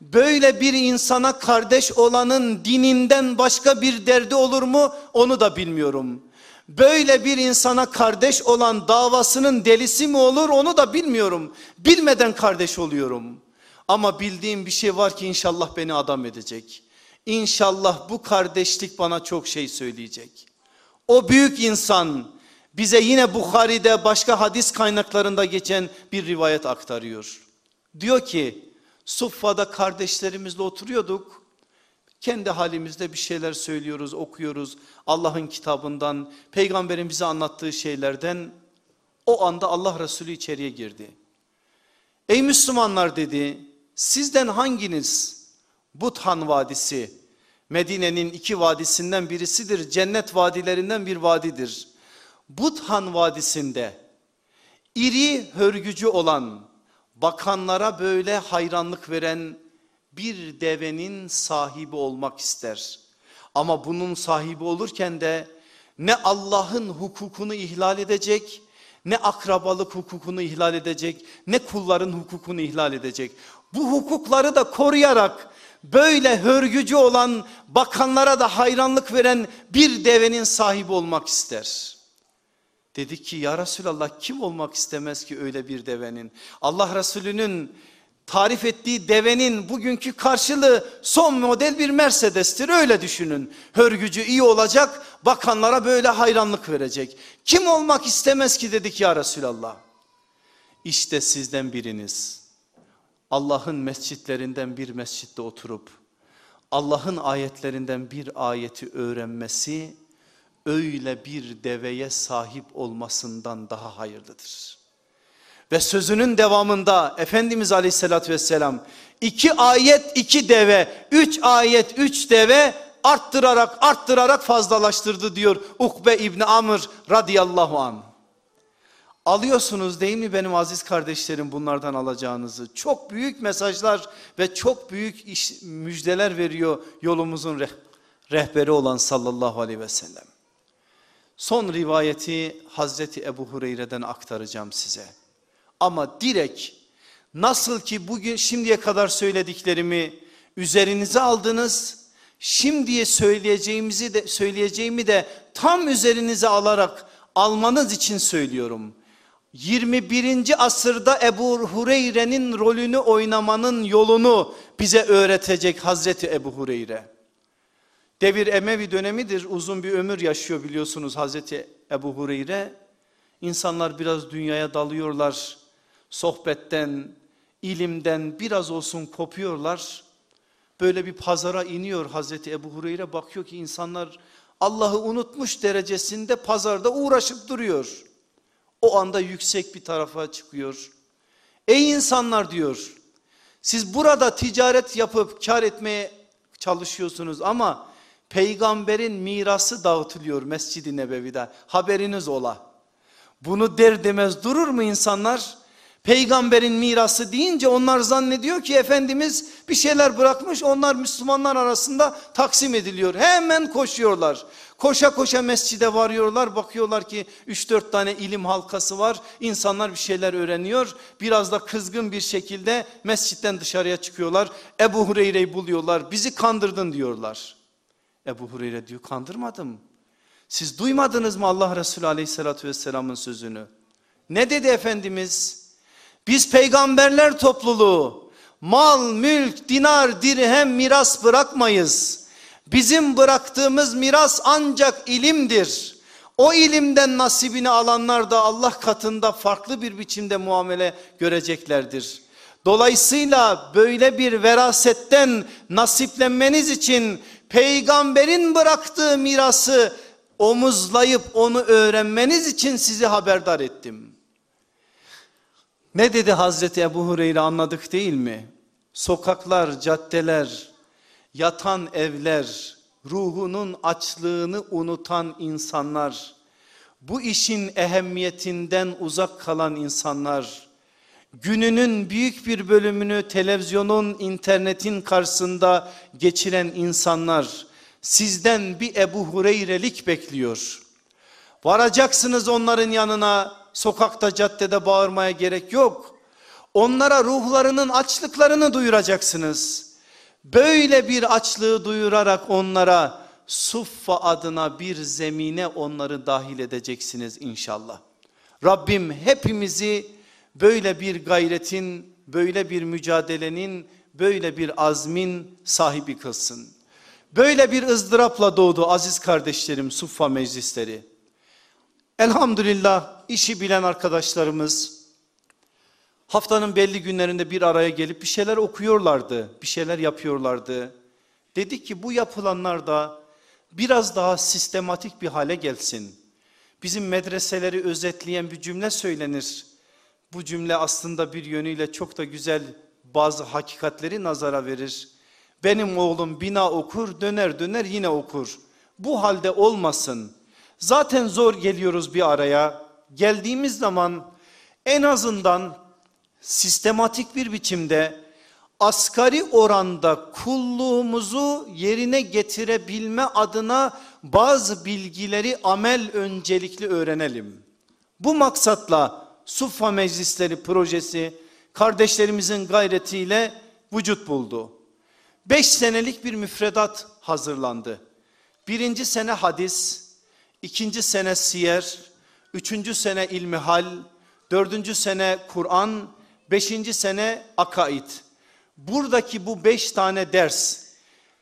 Speaker 3: Böyle bir insana kardeş olanın dininden başka bir derdi olur mu onu da bilmiyorum. Böyle bir insana kardeş olan davasının delisi mi olur onu da bilmiyorum. Bilmeden kardeş oluyorum. Ama bildiğim bir şey var ki inşallah beni adam edecek. İnşallah bu kardeşlik bana çok şey söyleyecek. O büyük insan bize yine Bukhari'de başka hadis kaynaklarında geçen bir rivayet aktarıyor. Diyor ki Suffa'da kardeşlerimizle oturuyorduk. Kendi halimizde bir şeyler söylüyoruz, okuyoruz. Allah'ın kitabından, peygamberin bize anlattığı şeylerden o anda Allah Resulü içeriye girdi. Ey Müslümanlar dedi, sizden hanginiz Buthan Vadisi, Medine'nin iki vadisinden birisidir, cennet vadilerinden bir vadidir. Buthan Vadisi'nde iri hörgücü olan, bakanlara böyle hayranlık veren bir devenin sahibi olmak ister. Ama bunun sahibi olurken de ne Allah'ın hukukunu ihlal edecek, ne akrabalık hukukunu ihlal edecek, ne kulların hukukunu ihlal edecek. Bu hukukları da koruyarak böyle hörgücü olan bakanlara da hayranlık veren bir devenin sahibi olmak ister. Dedik ki ya Resulallah kim olmak istemez ki öyle bir devenin? Allah Resulü'nün tarif ettiği devenin bugünkü karşılığı son model bir Mercedes'tir öyle düşünün. Hörgücü iyi olacak bakanlara böyle hayranlık verecek. Kim olmak istemez ki dedik ya Resulallah. İşte sizden biriniz Allah'ın mescitlerinden bir mescitte oturup Allah'ın ayetlerinden bir ayeti öğrenmesi öyle bir deveye sahip olmasından daha hayırlıdır. Ve sözünün devamında Efendimiz Aleyhisselatü Vesselam iki ayet iki deve, üç ayet üç deve arttırarak arttırarak fazlalaştırdı diyor Ukbe İbni Amr radıyallahu anh. Alıyorsunuz değil mi benim aziz kardeşlerim bunlardan alacağınızı? Çok büyük mesajlar ve çok büyük iş, müjdeler veriyor yolumuzun reh rehberi olan sallallahu aleyhi ve sellem. Son rivayeti Hazreti Ebu Hureyre'den aktaracağım size. Ama direkt nasıl ki bugün şimdiye kadar söylediklerimi üzerinize aldınız. Şimdiye söyleyeceğimizi de söyleyeceğimi de tam üzerinize alarak almanız için söylüyorum. 21. asırda Ebu Hureyre'nin rolünü oynamanın yolunu bize öğretecek Hazreti Ebu Hureyre. Devir Emevi dönemidir uzun bir ömür yaşıyor biliyorsunuz Hazreti Ebu Hureyre. İnsanlar biraz dünyaya dalıyorlar sohbetten, ilimden biraz olsun kopuyorlar. Böyle bir pazara iniyor Hazreti Ebu Hureyre bakıyor ki insanlar Allah'ı unutmuş derecesinde pazarda uğraşıp duruyor. O anda yüksek bir tarafa çıkıyor. Ey insanlar diyor siz burada ticaret yapıp kar etmeye çalışıyorsunuz ama peygamberin mirası dağıtılıyor Mescid-i Nebevi'de haberiniz ola. Bunu der demez durur mu insanlar? Peygamberin mirası deyince onlar zannediyor ki Efendimiz bir şeyler bırakmış onlar Müslümanlar arasında taksim ediliyor. Hemen koşuyorlar. Koşa koşa mescide varıyorlar bakıyorlar ki 3-4 tane ilim halkası var. İnsanlar bir şeyler öğreniyor. Biraz da kızgın bir şekilde mescitten dışarıya çıkıyorlar. Ebu Hureyre'yi buluyorlar bizi kandırdın diyorlar. Ebu Hureyre diyor kandırmadım. Siz duymadınız mı Allah Resulü aleyhissalatü vesselamın sözünü? Ne dedi Efendimiz? Biz peygamberler topluluğu mal, mülk, dinar, dirhem miras bırakmayız. Bizim bıraktığımız miras ancak ilimdir. O ilimden nasibini alanlar da Allah katında farklı bir biçimde muamele göreceklerdir. Dolayısıyla böyle bir verasetten nasiplenmeniz için peygamberin bıraktığı mirası omuzlayıp onu öğrenmeniz için sizi haberdar ettim. Ne dedi Hazreti Ebu Hureyre anladık değil mi? Sokaklar, caddeler, yatan evler, ruhunun açlığını unutan insanlar, bu işin ehemmiyetinden uzak kalan insanlar, gününün büyük bir bölümünü televizyonun, internetin karşısında geçiren insanlar sizden bir Ebu Hureyrelik bekliyor. Varacaksınız onların yanına sokakta caddede bağırmaya gerek yok. Onlara ruhlarının açlıklarını duyuracaksınız. Böyle bir açlığı duyurarak onlara suffa adına bir zemine onları dahil edeceksiniz inşallah. Rabbim hepimizi böyle bir gayretin, böyle bir mücadelenin, böyle bir azmin sahibi kılsın. Böyle bir ızdırapla doğdu aziz kardeşlerim suffa meclisleri. Elhamdülillah işi bilen arkadaşlarımız haftanın belli günlerinde bir araya gelip bir şeyler okuyorlardı, bir şeyler yapıyorlardı. Dedik ki bu yapılanlar da biraz daha sistematik bir hale gelsin. Bizim medreseleri özetleyen bir cümle söylenir. Bu cümle aslında bir yönüyle çok da güzel bazı hakikatleri nazara verir. Benim oğlum bina okur döner döner yine okur. Bu halde olmasın. Zaten zor geliyoruz bir araya. Geldiğimiz zaman en azından sistematik bir biçimde asgari oranda kulluğumuzu yerine getirebilme adına bazı bilgileri amel öncelikli öğrenelim. Bu maksatla Suffa Meclisleri projesi kardeşlerimizin gayretiyle vücut buldu. Beş senelik bir müfredat hazırlandı. Birinci sene hadis, ikinci sene siyer, üçüncü sene ilmihal, dördüncü sene Kur'an, beşinci sene akaid. Buradaki bu beş tane ders,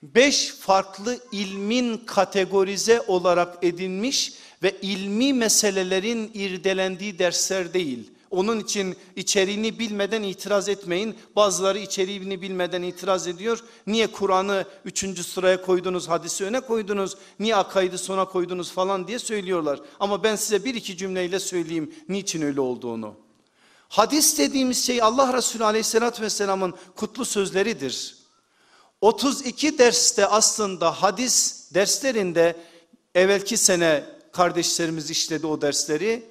Speaker 3: beş farklı ilmin kategorize olarak edinmiş ve ilmi meselelerin irdelendiği dersler değil. Onun için içeriğini bilmeden itiraz etmeyin. Bazıları içeriğini bilmeden itiraz ediyor. Niye Kur'an'ı üçüncü sıraya koydunuz, hadisi öne koydunuz, niye akaydı sona koydunuz falan diye söylüyorlar. Ama ben size bir iki cümleyle söyleyeyim niçin öyle olduğunu. Hadis dediğimiz şey Allah Resulü aleyhissalatü vesselamın kutlu sözleridir. 32 derste aslında hadis derslerinde evvelki sene kardeşlerimiz işledi o dersleri.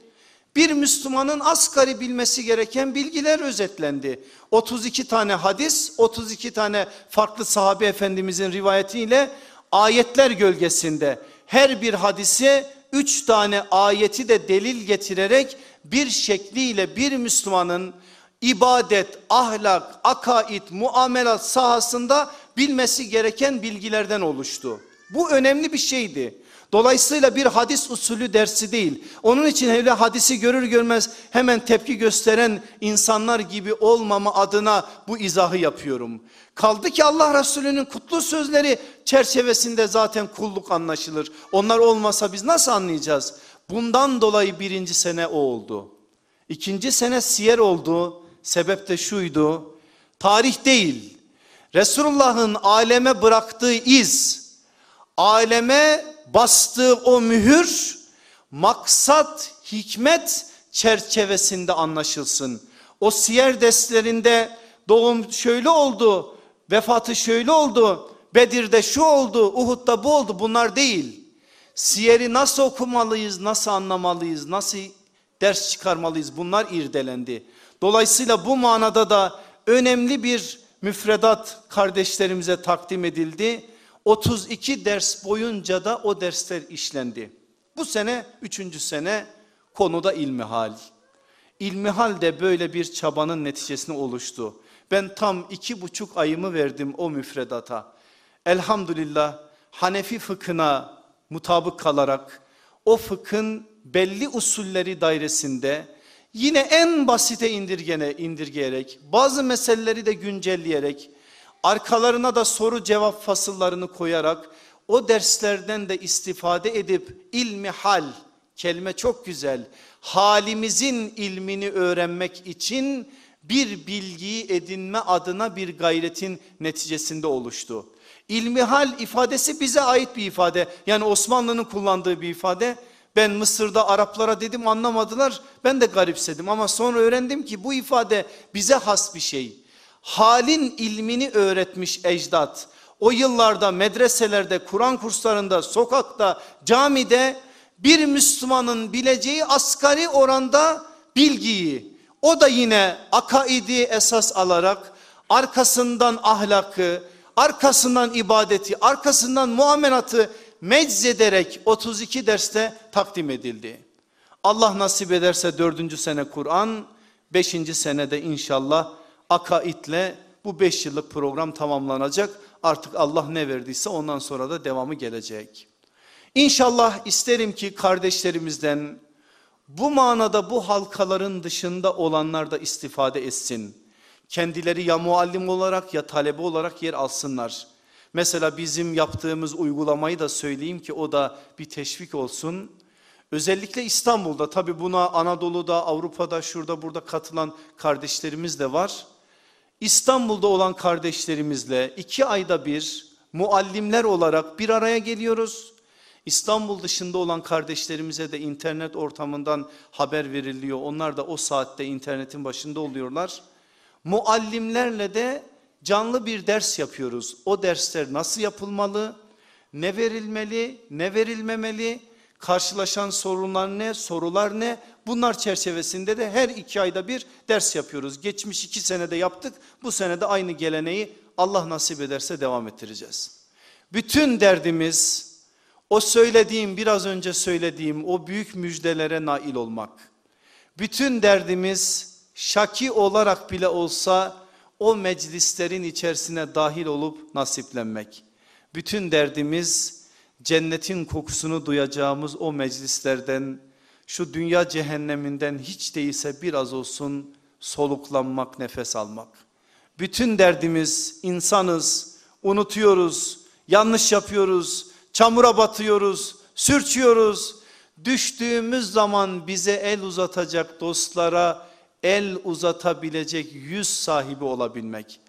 Speaker 3: Bir Müslümanın asgari bilmesi gereken bilgiler özetlendi. 32 tane hadis, 32 tane farklı sahabe efendimizin rivayetiyle ayetler gölgesinde her bir hadise 3 tane ayeti de delil getirerek bir şekliyle bir Müslümanın ibadet, ahlak, akaid, muamelat sahasında bilmesi gereken bilgilerden oluştu. Bu önemli bir şeydi. Dolayısıyla bir hadis usulü dersi değil. Onun için öyle hadisi görür görmez hemen tepki gösteren insanlar gibi olmama adına bu izahı yapıyorum. Kaldı ki Allah Resulü'nün kutlu sözleri çerçevesinde zaten kulluk anlaşılır. Onlar olmasa biz nasıl anlayacağız? Bundan dolayı birinci sene o oldu. İkinci sene siyer oldu. Sebep de şuydu. Tarih değil. Resulullah'ın aleme bıraktığı iz, aleme bastığı o mühür, maksat, hikmet çerçevesinde anlaşılsın. O siyer derslerinde doğum şöyle oldu, vefatı şöyle oldu, Bedir'de şu oldu, Uhud'da bu oldu bunlar değil. Siyeri nasıl okumalıyız, nasıl anlamalıyız, nasıl ders çıkarmalıyız bunlar irdelendi. Dolayısıyla bu manada da önemli bir müfredat kardeşlerimize takdim edildi. 32 ders boyunca da o dersler işlendi. Bu sene üçüncü sene konuda ilmihal. İlmihal de böyle bir çabanın neticesinde oluştu. Ben tam iki buçuk ayımı verdim o müfredata. Elhamdülillah Hanefi fıkhına mutabık kalarak o fıkhın belli usulleri dairesinde yine en basite indirgene, indirgeyerek bazı meseleleri de güncelleyerek arkalarına da soru cevap fasıllarını koyarak o derslerden de istifade edip ilmi hal kelime çok güzel halimizin ilmini öğrenmek için bir bilgiyi edinme adına bir gayretin neticesinde oluştu. İlmihal ifadesi bize ait bir ifade. Yani Osmanlı'nın kullandığı bir ifade. Ben Mısır'da Araplara dedim anlamadılar. Ben de garipsedim ama sonra öğrendim ki bu ifade bize has bir şey. Halin ilmini öğretmiş ecdat. O yıllarda medreselerde, Kur'an kurslarında, sokakta, camide bir Müslümanın bileceği asgari oranda bilgiyi, o da yine akaidi esas alarak arkasından ahlakı, arkasından ibadeti, arkasından muamelatı meczederek 32 derste takdim edildi. Allah nasip ederse dördüncü sene Kur'an, beşinci senede inşallah akaidle bu beş yıllık program tamamlanacak. Artık Allah ne verdiyse ondan sonra da devamı gelecek. İnşallah isterim ki kardeşlerimizden bu manada bu halkaların dışında olanlar da istifade etsin. Kendileri ya muallim olarak ya talebe olarak yer alsınlar. Mesela bizim yaptığımız uygulamayı da söyleyeyim ki o da bir teşvik olsun. Özellikle İstanbul'da tabi buna Anadolu'da Avrupa'da şurada burada katılan kardeşlerimiz de var. İstanbul'da olan kardeşlerimizle iki ayda bir muallimler olarak bir araya geliyoruz. İstanbul dışında olan kardeşlerimize de internet ortamından haber veriliyor. Onlar da o saatte internetin başında oluyorlar. Muallimlerle de canlı bir ders yapıyoruz. O dersler nasıl yapılmalı? Ne verilmeli? Ne verilmemeli? Karşılaşan sorunlar ne? Sorular ne? Bunlar çerçevesinde de her iki ayda bir ders yapıyoruz. Geçmiş iki senede yaptık. Bu senede aynı geleneği Allah nasip ederse devam ettireceğiz. Bütün derdimiz o söylediğim biraz önce söylediğim o büyük müjdelere nail olmak. Bütün derdimiz şaki olarak bile olsa o meclislerin içerisine dahil olup nasiplenmek. Bütün derdimiz cennetin kokusunu duyacağımız o meclislerden şu dünya cehenneminden hiç değilse biraz olsun soluklanmak, nefes almak. Bütün derdimiz insanız, unutuyoruz, yanlış yapıyoruz, çamura batıyoruz, sürçüyoruz. Düştüğümüz zaman bize el uzatacak dostlara el uzatabilecek yüz sahibi olabilmek.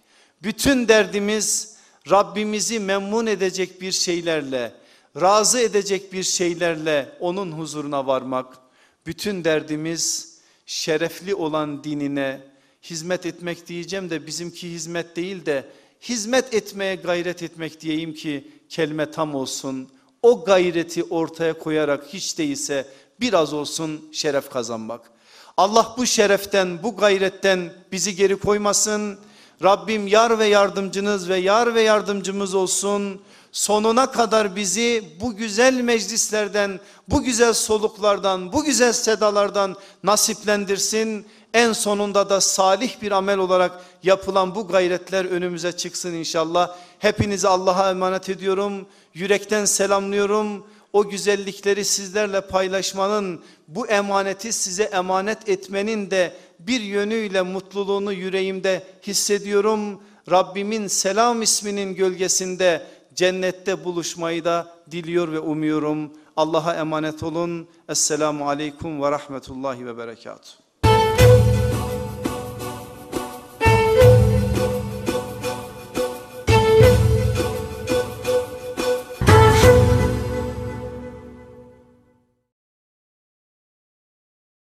Speaker 3: Bütün derdimiz Rabbimizi memnun edecek bir şeylerle, razı edecek bir şeylerle onun huzuruna varmak. Bütün derdimiz şerefli olan dinine hizmet etmek diyeceğim de bizimki hizmet değil de hizmet etmeye gayret etmek diyeyim ki kelime tam olsun. O gayreti ortaya koyarak hiç değilse biraz olsun şeref kazanmak. Allah bu şereften bu gayretten bizi geri koymasın. Rabbim yar ve yardımcınız ve yar ve yardımcımız olsun. Sonuna kadar bizi bu güzel meclislerden, bu güzel soluklardan, bu güzel sedalardan nasiplendirsin. En sonunda da salih bir amel olarak yapılan bu gayretler önümüze çıksın inşallah. Hepinizi Allah'a emanet ediyorum. Yürekten selamlıyorum. O güzellikleri sizlerle paylaşmanın, bu emaneti size emanet etmenin de bir yönüyle mutluluğunu yüreğimde hissediyorum. Rabbimin selam isminin gölgesinde cennette buluşmayı da diliyor ve umuyorum. Allah'a emanet olun. Esselamu Aleyküm ve Rahmetullahi ve Berekatuhu.